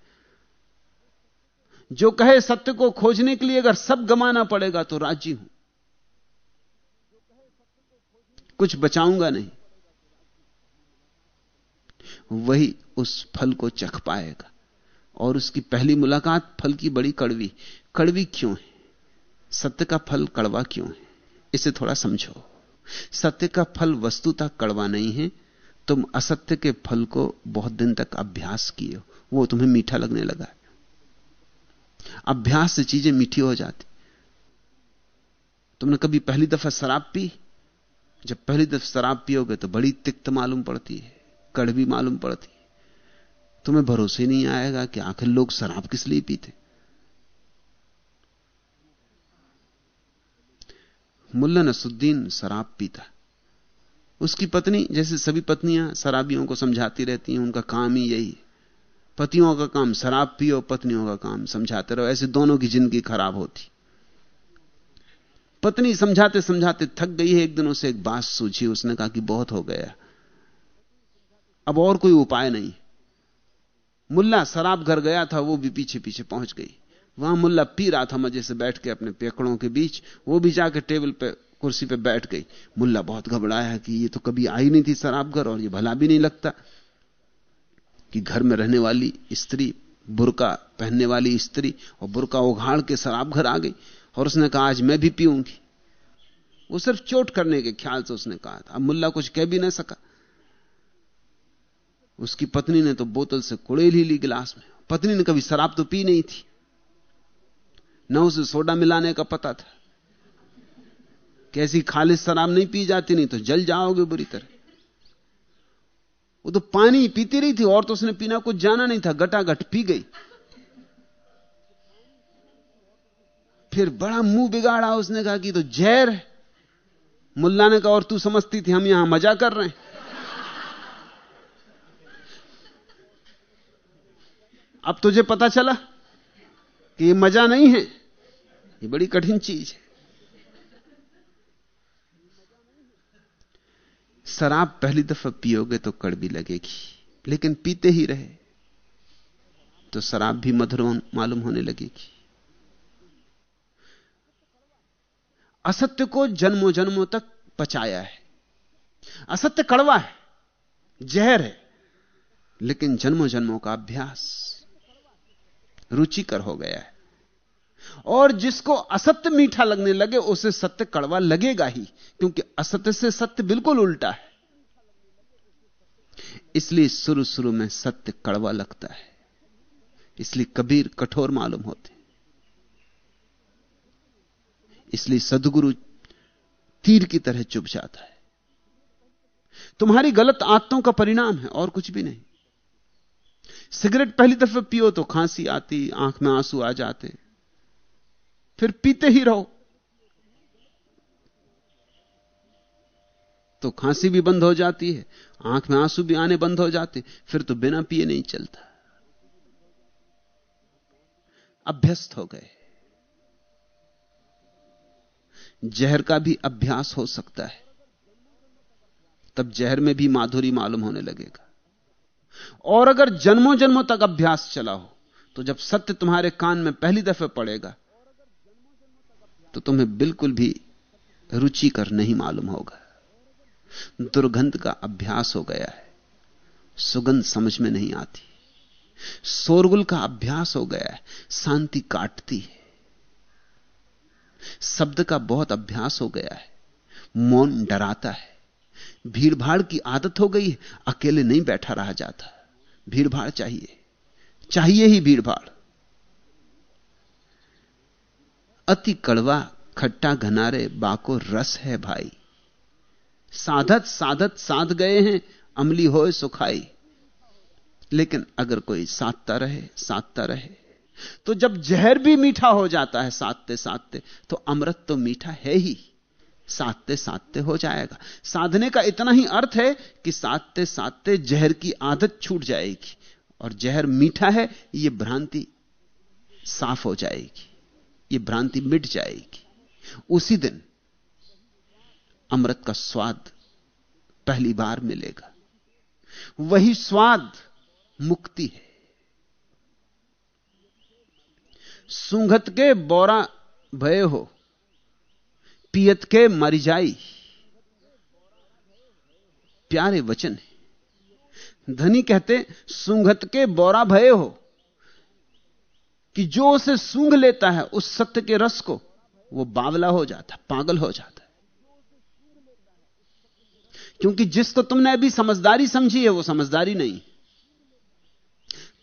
जो कहे सत्य को खोजने के लिए अगर सब गमाना पड़ेगा तो राज़ी हूँ। कुछ बचाऊँगा नहीं। वही उस फल को चख पाएगा। और उसकी पहली मुलाकात फल की बड़ी कड़वी। कड़वी क्यों है? सत्य का फल कड़वा क्यों है? इसे थोड़ा समझो। सत्य का फल वस्तुतः कड़वा नहीं है। तुम असत्य के फल को बहुत दिन तक अभ्यास किए वो तुम्हें मीठा लगने लगा है। अभ्यास से चीज़ें मीठी हो जाती। तुमने कभी पहली दफ़ा शराब पी? जब पहली दफ़ा शराब पियोगे तो बड़ी तिक्त मालूम पड़ती है, कड़वी मालूम पड़ती है। तुम्हें भरोसे नहीं आएगा कि आखिर लोग शराब किस लिए पीते। मुल्ला नसुद्दीन शराब पीता। उसकी पत्नी, जैसे सभी पत्नियाँ शराबियों को समझाती रहती हैं, उनका काम ही यही। पतियों का काम शराब पियो पत्नियों का काम समझाते रहो, ऐसे दोनों की ज़िंदगी खराब होती। पत्नी समझाते समझाते थक गई है, एक दिन उसे एक बात सूझी, उसने कहा कि बहुत हो गया। अब और कोई उपाय नहीं। मुल्ला शराब घर गया था, वो भी पीछे पीछे पहुँच गई। वहाँ मुल्ला पी रहा था मज़े से बैठ के अपने पेकड़ों के बीच, वो भी जाके टेबल पे कुर्सी पे बैठ गई। मुल्ला बहुत घबराया कि ये तो कभी आई नहीं थी शराब घर और ये भला भी नहीं लगता कि घर में रहने वाली स्त्री, बुरका पहनने वाली स्त्री और बुरका उघाड़ के शराब घर आ गई और उसने कहा, आज मैं भी पीऊँगी। वो सिर्फ़ चोट करने के ख्याल से उसने कहा था। अब मुल्ला कुछ कह भी ना सका। उसकी पत्नी ने तो बोतल से कुड़ेल ही ली गिलास में। पत्नी ने कभी शराब तो पी नहीं थी। न उसे सोडा मिलाने का पता था। कैसी खालिश शराब नहीं पी जाती, नहीं तो जल जाओगे बुरी तरह। वो तो पानी पीती रही थी, और तो उसने पीना कुछ जाना नहीं था, गटागट पी गई। फिर बड़ा मुँह बिगाड़ा, उसने कहा कि तो जहर है। मुल्ला ने कहा, और तू समझती थी, हम यहाँ मज़ा कर रहे हैं। अब तुझे पता चला कि ये मज़ा नहीं है, ये बड़ी कठिन चीज़ है। शराब पहली दफ़ा पियोगे तो कड़वी लगेगी, लेकिन पीते ही रहे तो शराब भी मधुर मालूम होने लगेगी। असत्य को जन्मों जन्मों तक पचाया है। असत्य कड़वा है, जहर है, लेकिन जन्मों जन्मों का अभ्यास रुचिकर हो गया है। और जिसको असत्य मीठा लगने लगे, उसे सत्य कड़वा लगेगा ही, क्योंकि असत्य से सत्य बिल्कुल उल्टा है। इसलिए शुरू शुरू में सत्य कड़वा लगता है। इसलिए कबीर कठोर मालूम होते इसलिए सदगुरु तीर की तरह चुप जाता है। तुम्हारी गलत आदतों का परिणाम है, और कुछ भी नहीं। सिगरेट पहली दफे पियो तो खांसी आती, आँख में आँसू आ जाते। फिर पीते ही रहो। तो खांसी भी बंद हो जाती है, आँख में आँसू भी आने बंद हो जाते फिर तो बिना पिए नहीं चलता। अभ्यस्त हो गए। जहर का भी अभ्यास हो सकता है। तब जहर में भी माधुरी मालूम होने लगेगा। और अगर जन्मों जन्मों तक अभ्यास चला हो तो जब सत्य तुम्हारे कान में पहली दफे पड़ेगा तो तुम्हें बिल्कुल भी रुचिकर नहीं मालूम होगा। दुर्गंध का अभ्यास हो गया है। सुगंध समझ में नहीं आती। शोरगुल का अभ्यास हो गया है। शांति काटती है। शब्द का बहुत अभ्यास हो गया है। मौन डराता है। भीड़भाड़ की आदत हो गई है। अकेले नहीं बैठा रहा जाता। भीड़भाड़ चाहिए। चाहिए ही भीड़ अति कड़वा, खट्टा, घनारे, बाको रस है भाई। साधत साधत, साध गए हैं, अमली होए, सुखाई। लेकिन अगर कोई साधता रहे साधता रहे तो जब जहर भी मीठा हो जाता है साधते साधते तो अमृत तो मीठा है ही। साधते साधते हो जाएगा। साधने का इतना ही अर्थ है कि साधते साधते जहर की आदत छूट जाएगी, और जहर मीठा है यह भ्रांति साफ़ हो जाएगी। यह भ्रांति मिट जाएगी। उसी दिन अमृत का स्वाद पहली बार मिलेगा। वही स्वाद मुक्ति है। सुंघत के बोरा भय हो, पियत के मर जाई। प्यारे वचन है। धनी कहते सुंघत के बोरा भय हो कि जो उसे सूंघ लेता है, उस सत्य के रस को, वो बावला हो जाता, पागल हो जाता क्योंकि जिसको तुमने अभी समझदारी समझी है, वो समझदारी नहीं।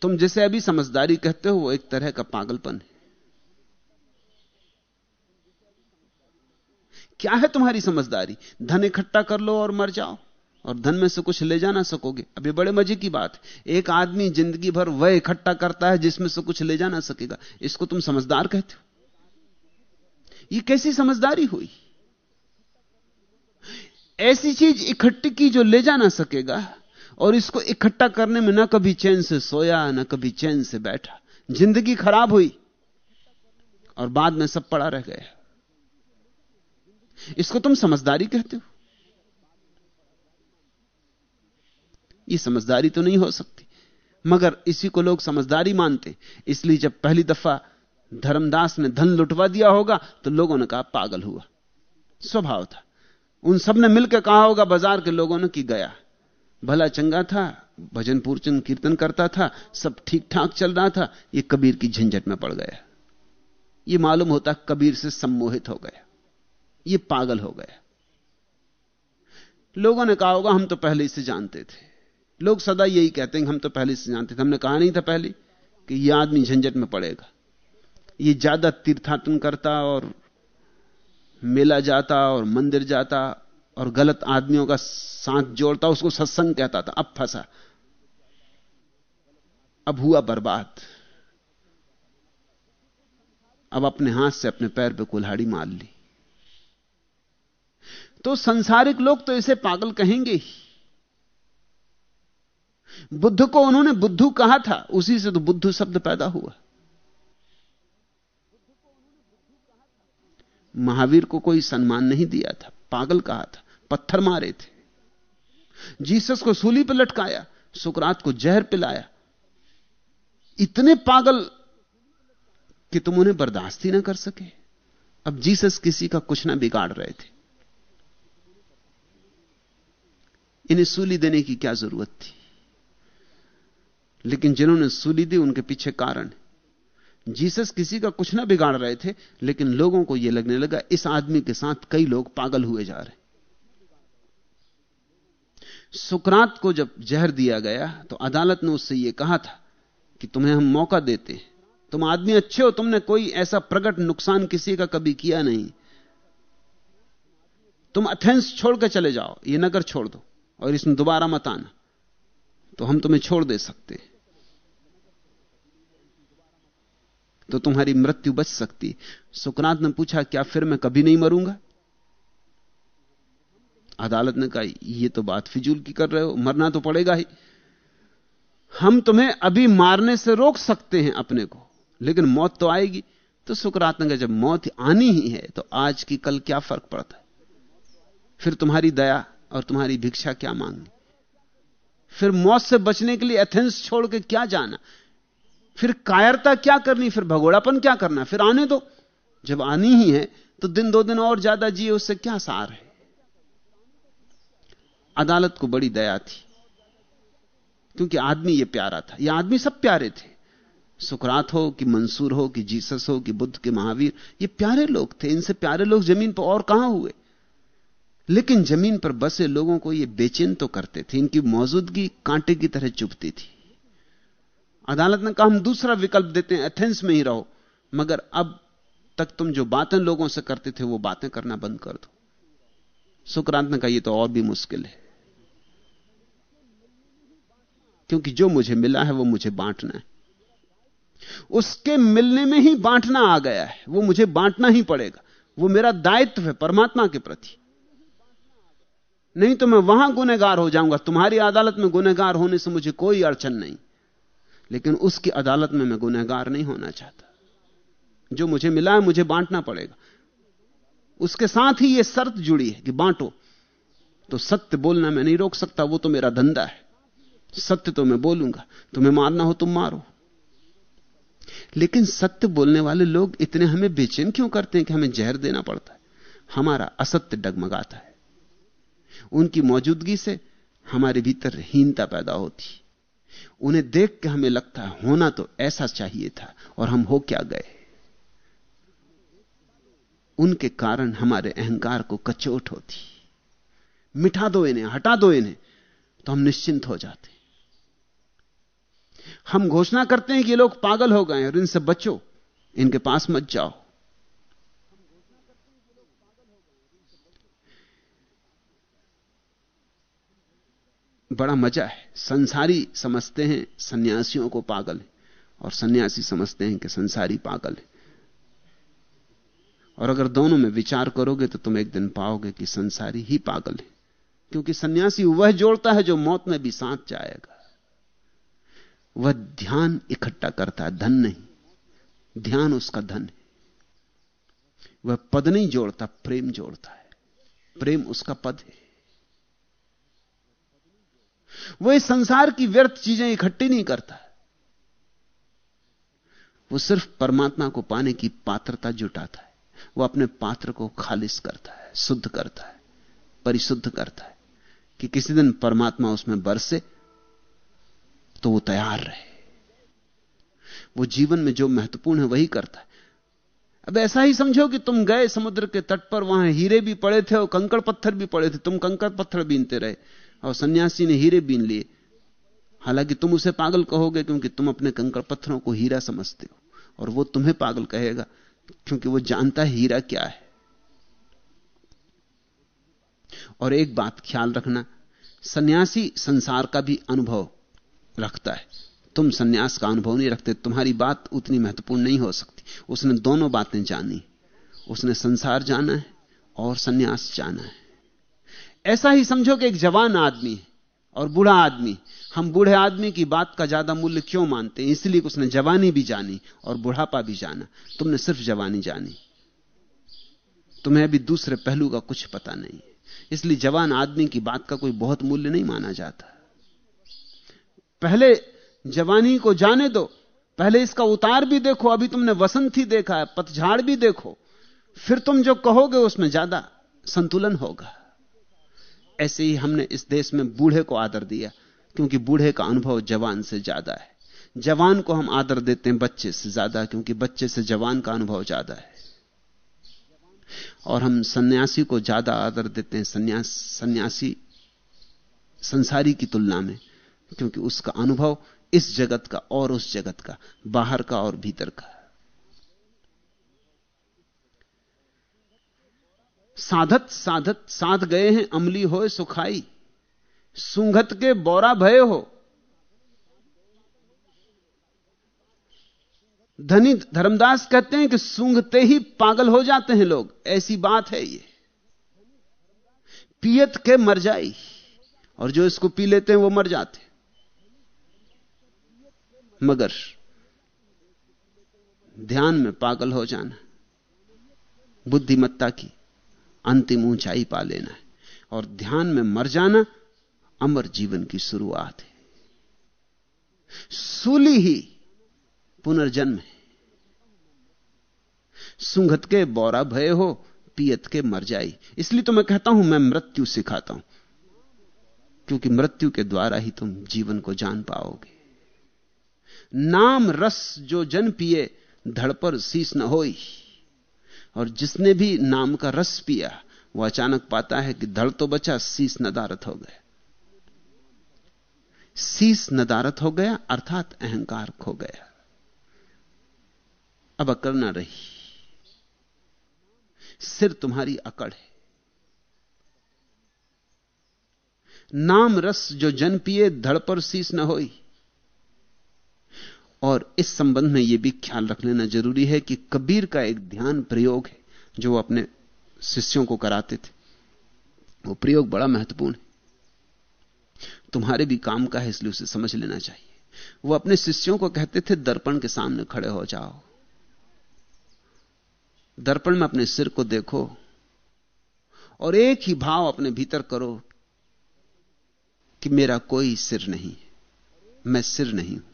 तुम जिसे अभी समझदारी कहते हो, वो एक तरह का पागलपन है। क्या है तुम्हारी समझदारी? धन इकट्ठा कर लो और मर जाओ। और धन में से कुछ ले जा ना सकोगे। अब ये बड़े मज़े की बात है। एक आदमी ज़िंदगी भर वह इकट्ठा करता है जिसमें से कुछ ले जा ना सकेगा। इसको तुम समझदार कहते हो। ये कैसी समझदारी हुई? ऐसी चीज़ इकट्ठी की जो ले जा ना सकेगा और इसको इकट्ठा करने में ना कभी चैन से सोया, ना कभी चैन से बैठा। ज़िंदगी खराब हुई और बाद में सब पड़ा रह गया। इसको तुम समझदारी कहते हो? ये समझदारी तो नहीं हो सकती। मगर इसी को लोग समझदारी मानते इसलिए जब पहली दफ़ा धर्मदास ने धन लुटवा दिया होगा तो लोगों ने कहा, पागल हुआ। स्वभाव था। उन सबने मिलकर कहा होगा, बाज़ार के लोगों ने कि गया। भला चंगा था, भजन पूर्चन कीर्तन करता था, सब ठीक ठाक चल रहा था, ये कबीर की झंझट में पड़ गया। ये मालूम होता कबीर से सम्मोहित हो गया। ये पागल हो गया। लोगों ने कहा होगा, हम तो पहले से जानते थे। लोग सदा यही कहते हैं, हम तो पहले से जानते थे, हमने कहा नहीं था पहले कि यह आदमी झंझट में पड़ेगा। ये ज़्यादा तीर्थाटन करता और मेला जाता और मंदिर जाता और गलत आदमियों का साथ जोड़ता, उसको सत्संग कहता था, अब फंसा। अब हुआ बर्बाद। अब अपने हाथ से अपने पैर पे कुल्हाड़ी मार ली। तो संसारिक लोग तो इसे पागल कहेंगे ही। बुद्ध को उन्होंने बुद्धू कहा था, उसी से तो बुद्धू शब्द पैदा हुआ। महावीर को कोई सम्मान नहीं दिया था, पागल कहा था, पत्थर मारे थे। जीसस को सूली पर लटकाया, सुकरात को जहर पिलाया। इतने पागल कि तुम उन्हें बर्दाश्त ही ना कर सके। अब जीसस किसी का कुछ ना बिगाड़ रहे थे। इन्हें सूली देने की क्या ज़रूरत थी? लेकिन जिन्होंने सूली दी, उनके पीछे कारण जीसस किसी का कुछ ना बिगाड़ रहे थे, लेकिन लोगों को यह लगने लगा, इस आदमी के साथ कई लोग पागल हुए जा रहे सुकरात को जब जहर दिया गया तो अदालत ने उससे यह कहा था कि तुम्हें हम मौका देते हैं। तुम आदमी अच्छे हो, तुमने कोई ऐसा प्रकट नुकसान किसी का कभी किया नहीं। तुम अथेंस छोड़कर चले जाओ, ये नगर छोड़ दो, और इसमें दोबारा मत आना। तो हम तुम्हें छोड़ दे सकते हैं। तो तुम्हारी मृत्यु बच सकती। सुकनाथ ने पूछा, क्या फिर मैं कभी नहीं मरूँगा? अदालत ने कहा यह तो बात फिजूल की कर रहे हो, मरना तो पड़ेगा ही। हम तुम्हें अभी मारने से रोक सकते हैं अपने को, लेकिन मौत तो आएगी। तो सुकरात ने कहा, जब मौत आनी ही है तो आज की कल क्या फ़र्क पड़ता है? फिर तुम्हारी दया और तुम्हारी भिक्षा क्या मांगनी? फिर मौत से बचने के लिए एथेंस छोड़ के क्या जाना? फिर कायरता क्या करनी? फिर भगोड़ापन क्या करना? फिर आने दो। जब आनी ही है तो दिन दो दिन और ज़्यादा जिए, उससे क्या सार है? अदालत को बड़ी दया थी, क्योंकि आदमी ये प्यारा था। ये आदमी सब प्यारे थे। सुकरात हो कि मंसूर हो कि जीसस हो कि बुद्ध के महावीर, ये प्यारे लोग थे। इनसे प्यारे लोग ज़मीन पर और कहाँ हुए? लेकिन ज़मीन पर बसे लोगों को ये बेचैन तो करते थे। इनकी मौजूदगी कांटे की तरह चुभती थी। अदालत ने कहा, हम दूसरा विकल्प देते हैं एथेंस में ही रहो। मगर अब तक तुम जो बातें लोगों से करते थे, वो बातें करना बंद कर दो। सुक्रांत ने कहा यह तो और भी मुश्किल है। क्योंकि जो मुझे मिला है, वो मुझे बांटना है। उसके मिलने में ही बांटना आ गया है। वो मुझे बांटना ही पड़ेगा। वो मेरा दायित्व है, परमात्मा के प्रति। नहीं तो मैं वहाँ गुनेगार हो जाऊँगा। तुम्हारी अदालत में गुनेगार होने से मुझे कोई अड़चन नहीं। लेकिन उसकी अदालत में मैं गुनहगार नहीं होना चाहता। जो मुझे मिला है, मुझे बांटना पड़ेगा। उसके साथ ही यह शर्त जुड़ी है कि बांटो। तो सत्य बोलना मैं नहीं रोक सकता, वो तो मेरा धंधा है। सत्य तो मैं बोलूँगा। तुम्हें मारना हो, तुम मारो। लेकिन सत्य बोलने वाले लोग इतने हमें बेचैन क्यों करते हैं कि हमें जहर देना पड़ता है? हमारा असत्य डगमगाता है। उनकी मौजूदगी से हमारे भीतर हीनता पैदा होती उन्हें देख के हमें लगता है, होना तो ऐसा चाहिए था और हम हो क्या गए? उनके कारण हमारे अहंकार को कचोट होती। मिठा दो इन्हें, हटा दो इन्हें तो हम निश्चिंत हो जाते। हम घोषणा करते हैं कि ये लोग पागल हो गए और इनसे बचो, इनके पास मत जाओ। बड़ा मज़ा है। संसारी समझते हैं, सन्यासियों को पागल है। और सन्यासी समझते हैं कि संसारी पागल है। और अगर दोनों में विचार करोगे तो तुम एक दिन पाओगे कि संसारी ही पागल है। क्योंकि सन्यासी वह जोड़ता है जो मौत में भी साथ जाएगा। वह ध्यान इकट्ठा करता है, धन नहीं। ध्यान उसका धन है। वह पद नहीं जोड़ता, प्रेम जोड़ता है। प्रेम उसका पद है। वह इस संसार की व्यर्थ चीज़ें इकट्ठी नहीं करता वो सिर्फ़ परमात्मा को पाने की पात्रता जुटाता है। वो अपने पात्र को खालिश करता है, शुद्ध करता है, परिशुद्ध करता है कि किसी दिन परमात्मा उसमें बरसे तो वो तैयार रहे। वो जीवन में जो महत्वपूर्ण है वही करता है। अब ऐसा ही समझो कि तुम गए समुद्र के तट पर, वहाँ हीरे भी पड़े थे और कंकड़ पत्थर भी पड़े थे। तुम कंकड़ पत्थर बीनते रहे। और सन्यासी ने हीरे बीन लिए। हालाँकि तुम उसे पागल कहोगे क्योंकि तुम अपने कंकड़ पत्थरों को हीरा समझते हो, और वो तुम्हें पागल कहेगा, क्योंकि वो जानता है हीरा क्या है। और एक बात ख्याल रखना, सन्यासी संसार का भी अनुभव रखता है। तुम सन्यास का अनुभव नहीं रखते, तुम्हारी बात उतनी महत्वपूर्ण नहीं हो सकती। उसने दोनों बातें जानी, उसने संसार जाना है और सन्यास जाना है। ऐसा ही समझो कि एक जवान आदमी और बूढ़ा आदमी हम बूढ़े आदमी की बात का ज़्यादा मूल्य क्यों मानते हैं? इसलिए उसने जवानी भी जानी और बुढ़ापा भी जाना। तुमने सिर्फ़ जवानी जानी। तुम्हें अभी दूसरे पहलू का कुछ पता नहीं इसलिए जवान आदमी की बात का कोई बहुत मूल्य नहीं माना जाता। पहले जवानी को जाने दो। पहले इसका उतार भी देखो। अभी तुमने वसंत ही देखा है, पतझाड़ भी देखो। फिर तुम जो कहोगे उसमें ज़्यादा संतुलन होगा। ऐसे ही हमने इस देश में बूढ़े को आदर दिया, क्योंकि बूढ़े का अनुभव जवान से ज़्यादा है। जवान को हम आदर देते हैं बच्चे से ज़्यादा, क्योंकि बच्चे से जवान का अनुभव ज़्यादा है। और हम सन्यासी को ज़्यादा आदर देते हैं सन्यास, सन्यासी, संसारी की तुलना में, क्योंकि उसका अनुभव इस जगत का और उस जगत का, बाहर का और भीतर का साधत साधत साध गए हैं, अमली हो सुखाई। सुंघत के बोरा भय हो। धनी धर्मदास कहते हैं कि सूंघते ही पागल हो जाते हैं लोग। ऐसी बात है ये। पियत के मर जाई, और जो इसको पी लेते हैं, वो मर जाते मगर ध्यान में पागल हो जाना, बुद्धिमत्ता की। अंतिम ऊंचाई पा लेना है। और ध्यान में मर जाना, अमर जीवन की शुरुआत है। सूली ही पुनर्जन्म है। सुंगत के बौरा भय हो, पियत के मर जाई। इसलिए तो मैं कहता हूँ, मैं मृत्यु सिखाता हूँ। क्योंकि मृत्यु के द्वारा ही तुम जीवन को जान पाओगे। नाम रस जो जन पिए, धड़ पर शीश न होई। और जिसने भी नाम का रस पिया, वो अचानक पाता है कि धड़ तो बचा शीश नदारत हो गया। शीस नदारत हो गया, अर्थात अहंकार खो गया। अब अकड़ ना रही। सिर तुम्हारी अकड़ है। नाम रस जो जन पिए, धड़ पर शीस न होई। और इस संबंध में यह भी ख्याल रख लेना ज़रूरी है कि कबीर का एक ध्यान प्रयोग है, जो अपने शिष्यों को कराते थे। वो प्रयोग बड़ा महत्वपूर्ण है। तुम्हारे भी काम का है, इसलिए उसे समझ लेना चाहिए। वो अपने शिष्यों को कहते थे, दर्पण के सामने खड़े हो जाओ। दर्पण में अपने सिर को देखो और एक ही भाव अपने भीतर करो कि मेरा कोई सिर नहीं मैं सिर नहीं हूँ।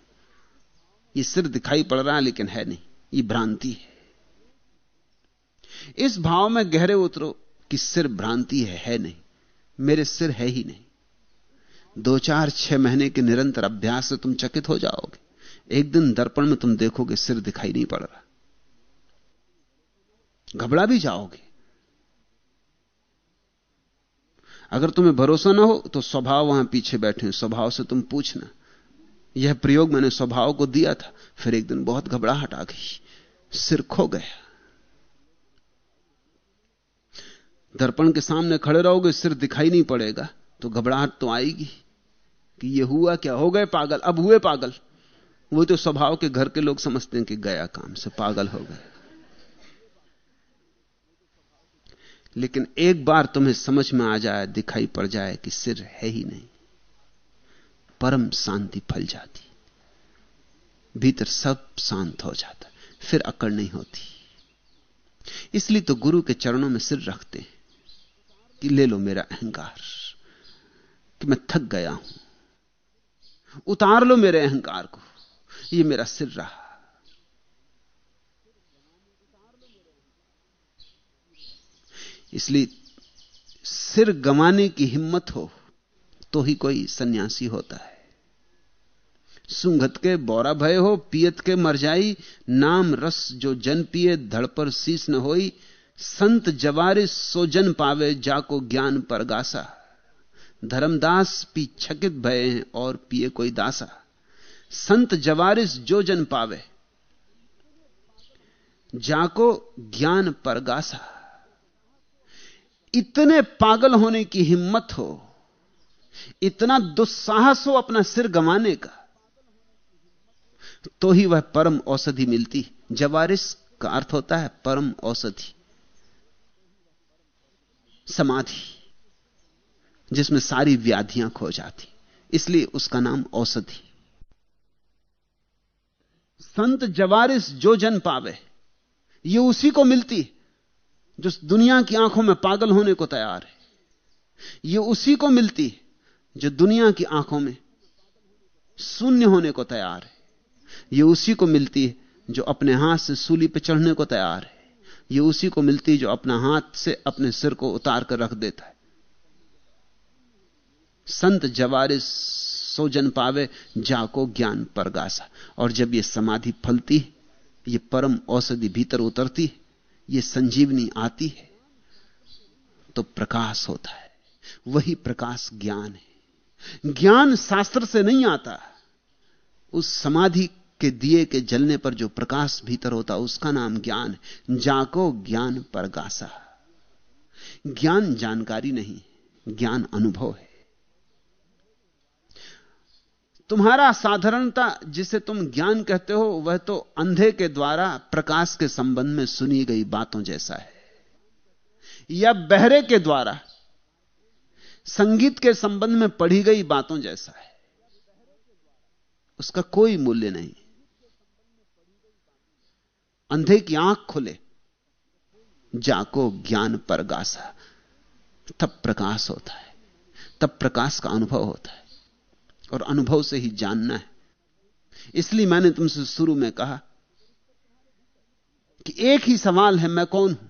ये सिर दिखाई पड़ रहा है, लेकिन है नहीं। ये भ्रांति है। इस भाव में गहरे उतरो कि सिर भ्रांति है है नहीं। मेरे सिर है ही नहीं। दो चार छह महीने के निरंतर अभ्यास से तुम चकित हो जाओगे। एक दिन दर्पण में तुम देखोगे सिर दिखाई नहीं पड़ रहा। घबरा भी जाओगे। अगर तुम्हें भरोसा ना हो तो स्वभाव वहाँ पीछे बैठे स्वभाव से तुम पूछना। यह प्रयोग मैंने स्वभाव को दिया था, फिर एक दिन बहुत घबराहट आ गई, सिर खो गया। दर्पण के सामने खड़े रहोगे, सिर दिखाई नहीं पड़ेगा तो घबराहट तो आएगी कि ये हुआ क्या? हो गए पागल, अब हुए पागल। वो तो स्वभाव के घर के लोग समझते हैं कि गया काम से, पागल हो गए। लेकिन एक बार तुम्हें समझ में आ जाए, दिखाई पड़ जाए कि सिर है ही नहीं। परम शांति फल जाती। भीतर सब शांत हो जाता, फिर अकड़ नहीं होती। इसलिए तो गुरु के चरणों में सिर रखते हैं कि ले लो मेरा अहंकार, कि मैं थक गया हूँ। उतार लो मेरे अहंकार को, ये मेरा सिर रहा। इसलिए सिर गंवाने की हिम्मत हो तो ही कोई सन्यासी होता है। सुंगत के बौरा भय हो, पियत के मर जाई, नाम रस जो जन पिए धड़ पर शीस न होई, संत जवारिस सो जन पावे, जाको ज्ञान पर गासा धर्मदास पी छकित भय हैं और पिए कोई दासा। संत जवारिस जो जन पावे, जाको ज्ञान पर गासा इतने पागल होने की हिम्मत हो इतना दुस्साहस हो अपना सिर गंवाने का तो ही वह परम औषधि मिलती जवारिस का अर्थ होता है परम औषधि। समाधि, जिसमें सारी व्याधियाँ खो जाती इसलिए उसका नाम औषधि। संत जवारिस जो जन पावे, ये उसी को मिलती जो दुनिया की आँखों में पागल होने को तैयार है। ये उसी को मिलती जो दुनिया की आँखों में शून्य होने को तैयार है। यह उसी को मिलती है जो अपने हाथ से सूली पर चढ़ने को तैयार है। यह उसी को मिलती है जो अपना हाथ से अपने सिर को उतार कर रख देता है। संत जवारिस सो जन पावे, जाको ज्ञान परगासा। और जब यह समाधि फलती है यह परम औषधि भीतर उतरती है यह संजीवनी आती है तो प्रकाश होता है। वही प्रकाश ज्ञान है। ज्ञान शास्त्र से नहीं आता। उस समाधि के दिए के जलने पर जो प्रकाश भीतर होता, उसका नाम ज्ञान। जाको ज्ञान परगासा। ज्ञान जानकारी नहीं, ज्ञान अनुभव है। तुम्हारा साधारणता, जिसे तुम ज्ञान कहते हो, वह तो अंधे के द्वारा प्रकाश के संबंध में सुनी गई बातों जैसा है। या बहरे के द्वारा संगीत के संबंध में पढ़ी गई बातों जैसा है। उसका कोई मूल्य नहीं। अंधे की आँख खुले जाको ज्ञान पर गासा। तब प्रकाश होता है, तब प्रकाश का अनुभव होता है, और अनुभव से ही जानना है। इसलिए मैंने तुमसे शुरू में कहा कि एक ही सवाल है, मैं कौन हूँ?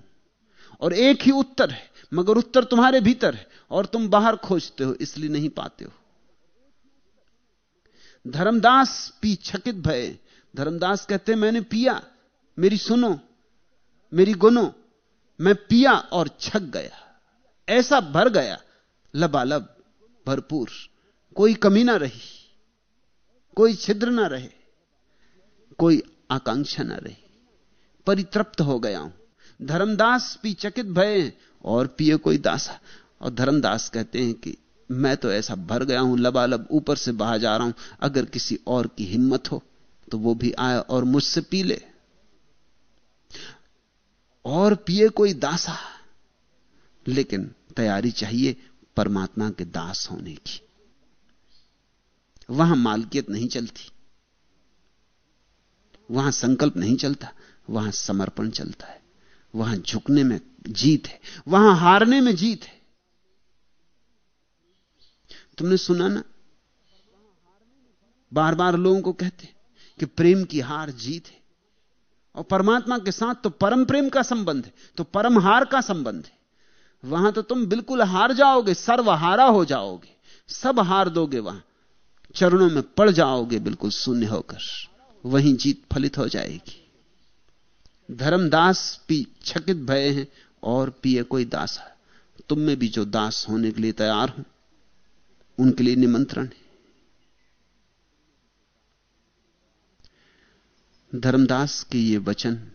और एक ही उत्तर है, मगर उत्तर तुम्हारे भीतर है। और तुम बाहर खोजते हो, इसलिए नहीं पाते हो। धर्मदास पी छकित भय। धर्मदास कहते मैंने पिया, मेरी सुनो, मेरी गुनो, मैं पिया और छक गया। ऐसा भर गया, लबालब, भरपूर। कोई कमी ना रही, कोई छिद्र ना रहे, कोई आकांक्षा ना रही। परितृप्त हो गया हूँ। धर्मदास पी चकित भय और पिए कोई दासा। और धर्मदास कहते हैं कि मैं तो ऐसा भर गया हूँ, लबालब ऊपर से बाहर जा रहा हूँ, अगर किसी और की हिम्मत हो तो वो भी आए और मुझसे पी ले। और पिए कोई दासा, लेकिन तैयारी चाहिए परमात्मा के दास होने की। वहाँ मालकियत नहीं चलती, वहाँ संकल्प नहीं चलता, वहाँ समर्पण चलता है, वहाँ झुकने में जीत है, वहाँ हारने में जीत है। तुमने सुना ना? बार बार लोगों को कहते कि प्रेम की हार जीत है। और परमात्मा के साथ तो परम प्रेम का संबंध है तो परम हार का संबंध है। वहाँ तो तुम बिल्कुल हार जाओगे, सर्वहारा हो जाओगे, सब हार दोगे वहाँ। चरणों में पड़ जाओगे बिल्कुल शून्य होकर, वहीं जीत फलित हो जाएगी। धर्मदास पी छकित भय हैं, और पिए कोई दास। तुम में भी जो दास होने के लिए तैयार हो उनके लिए निमंत्रण है। धर्मदास के ये वचन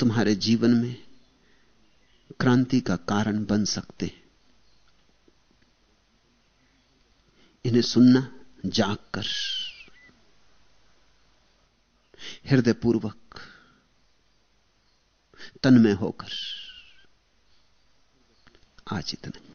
तुम्हारे जीवन में क्रांति का कारण बन सकते हैं। इन्हें सुनना जाग कर हृदयपूर्वक तन में होकर। आज इतना।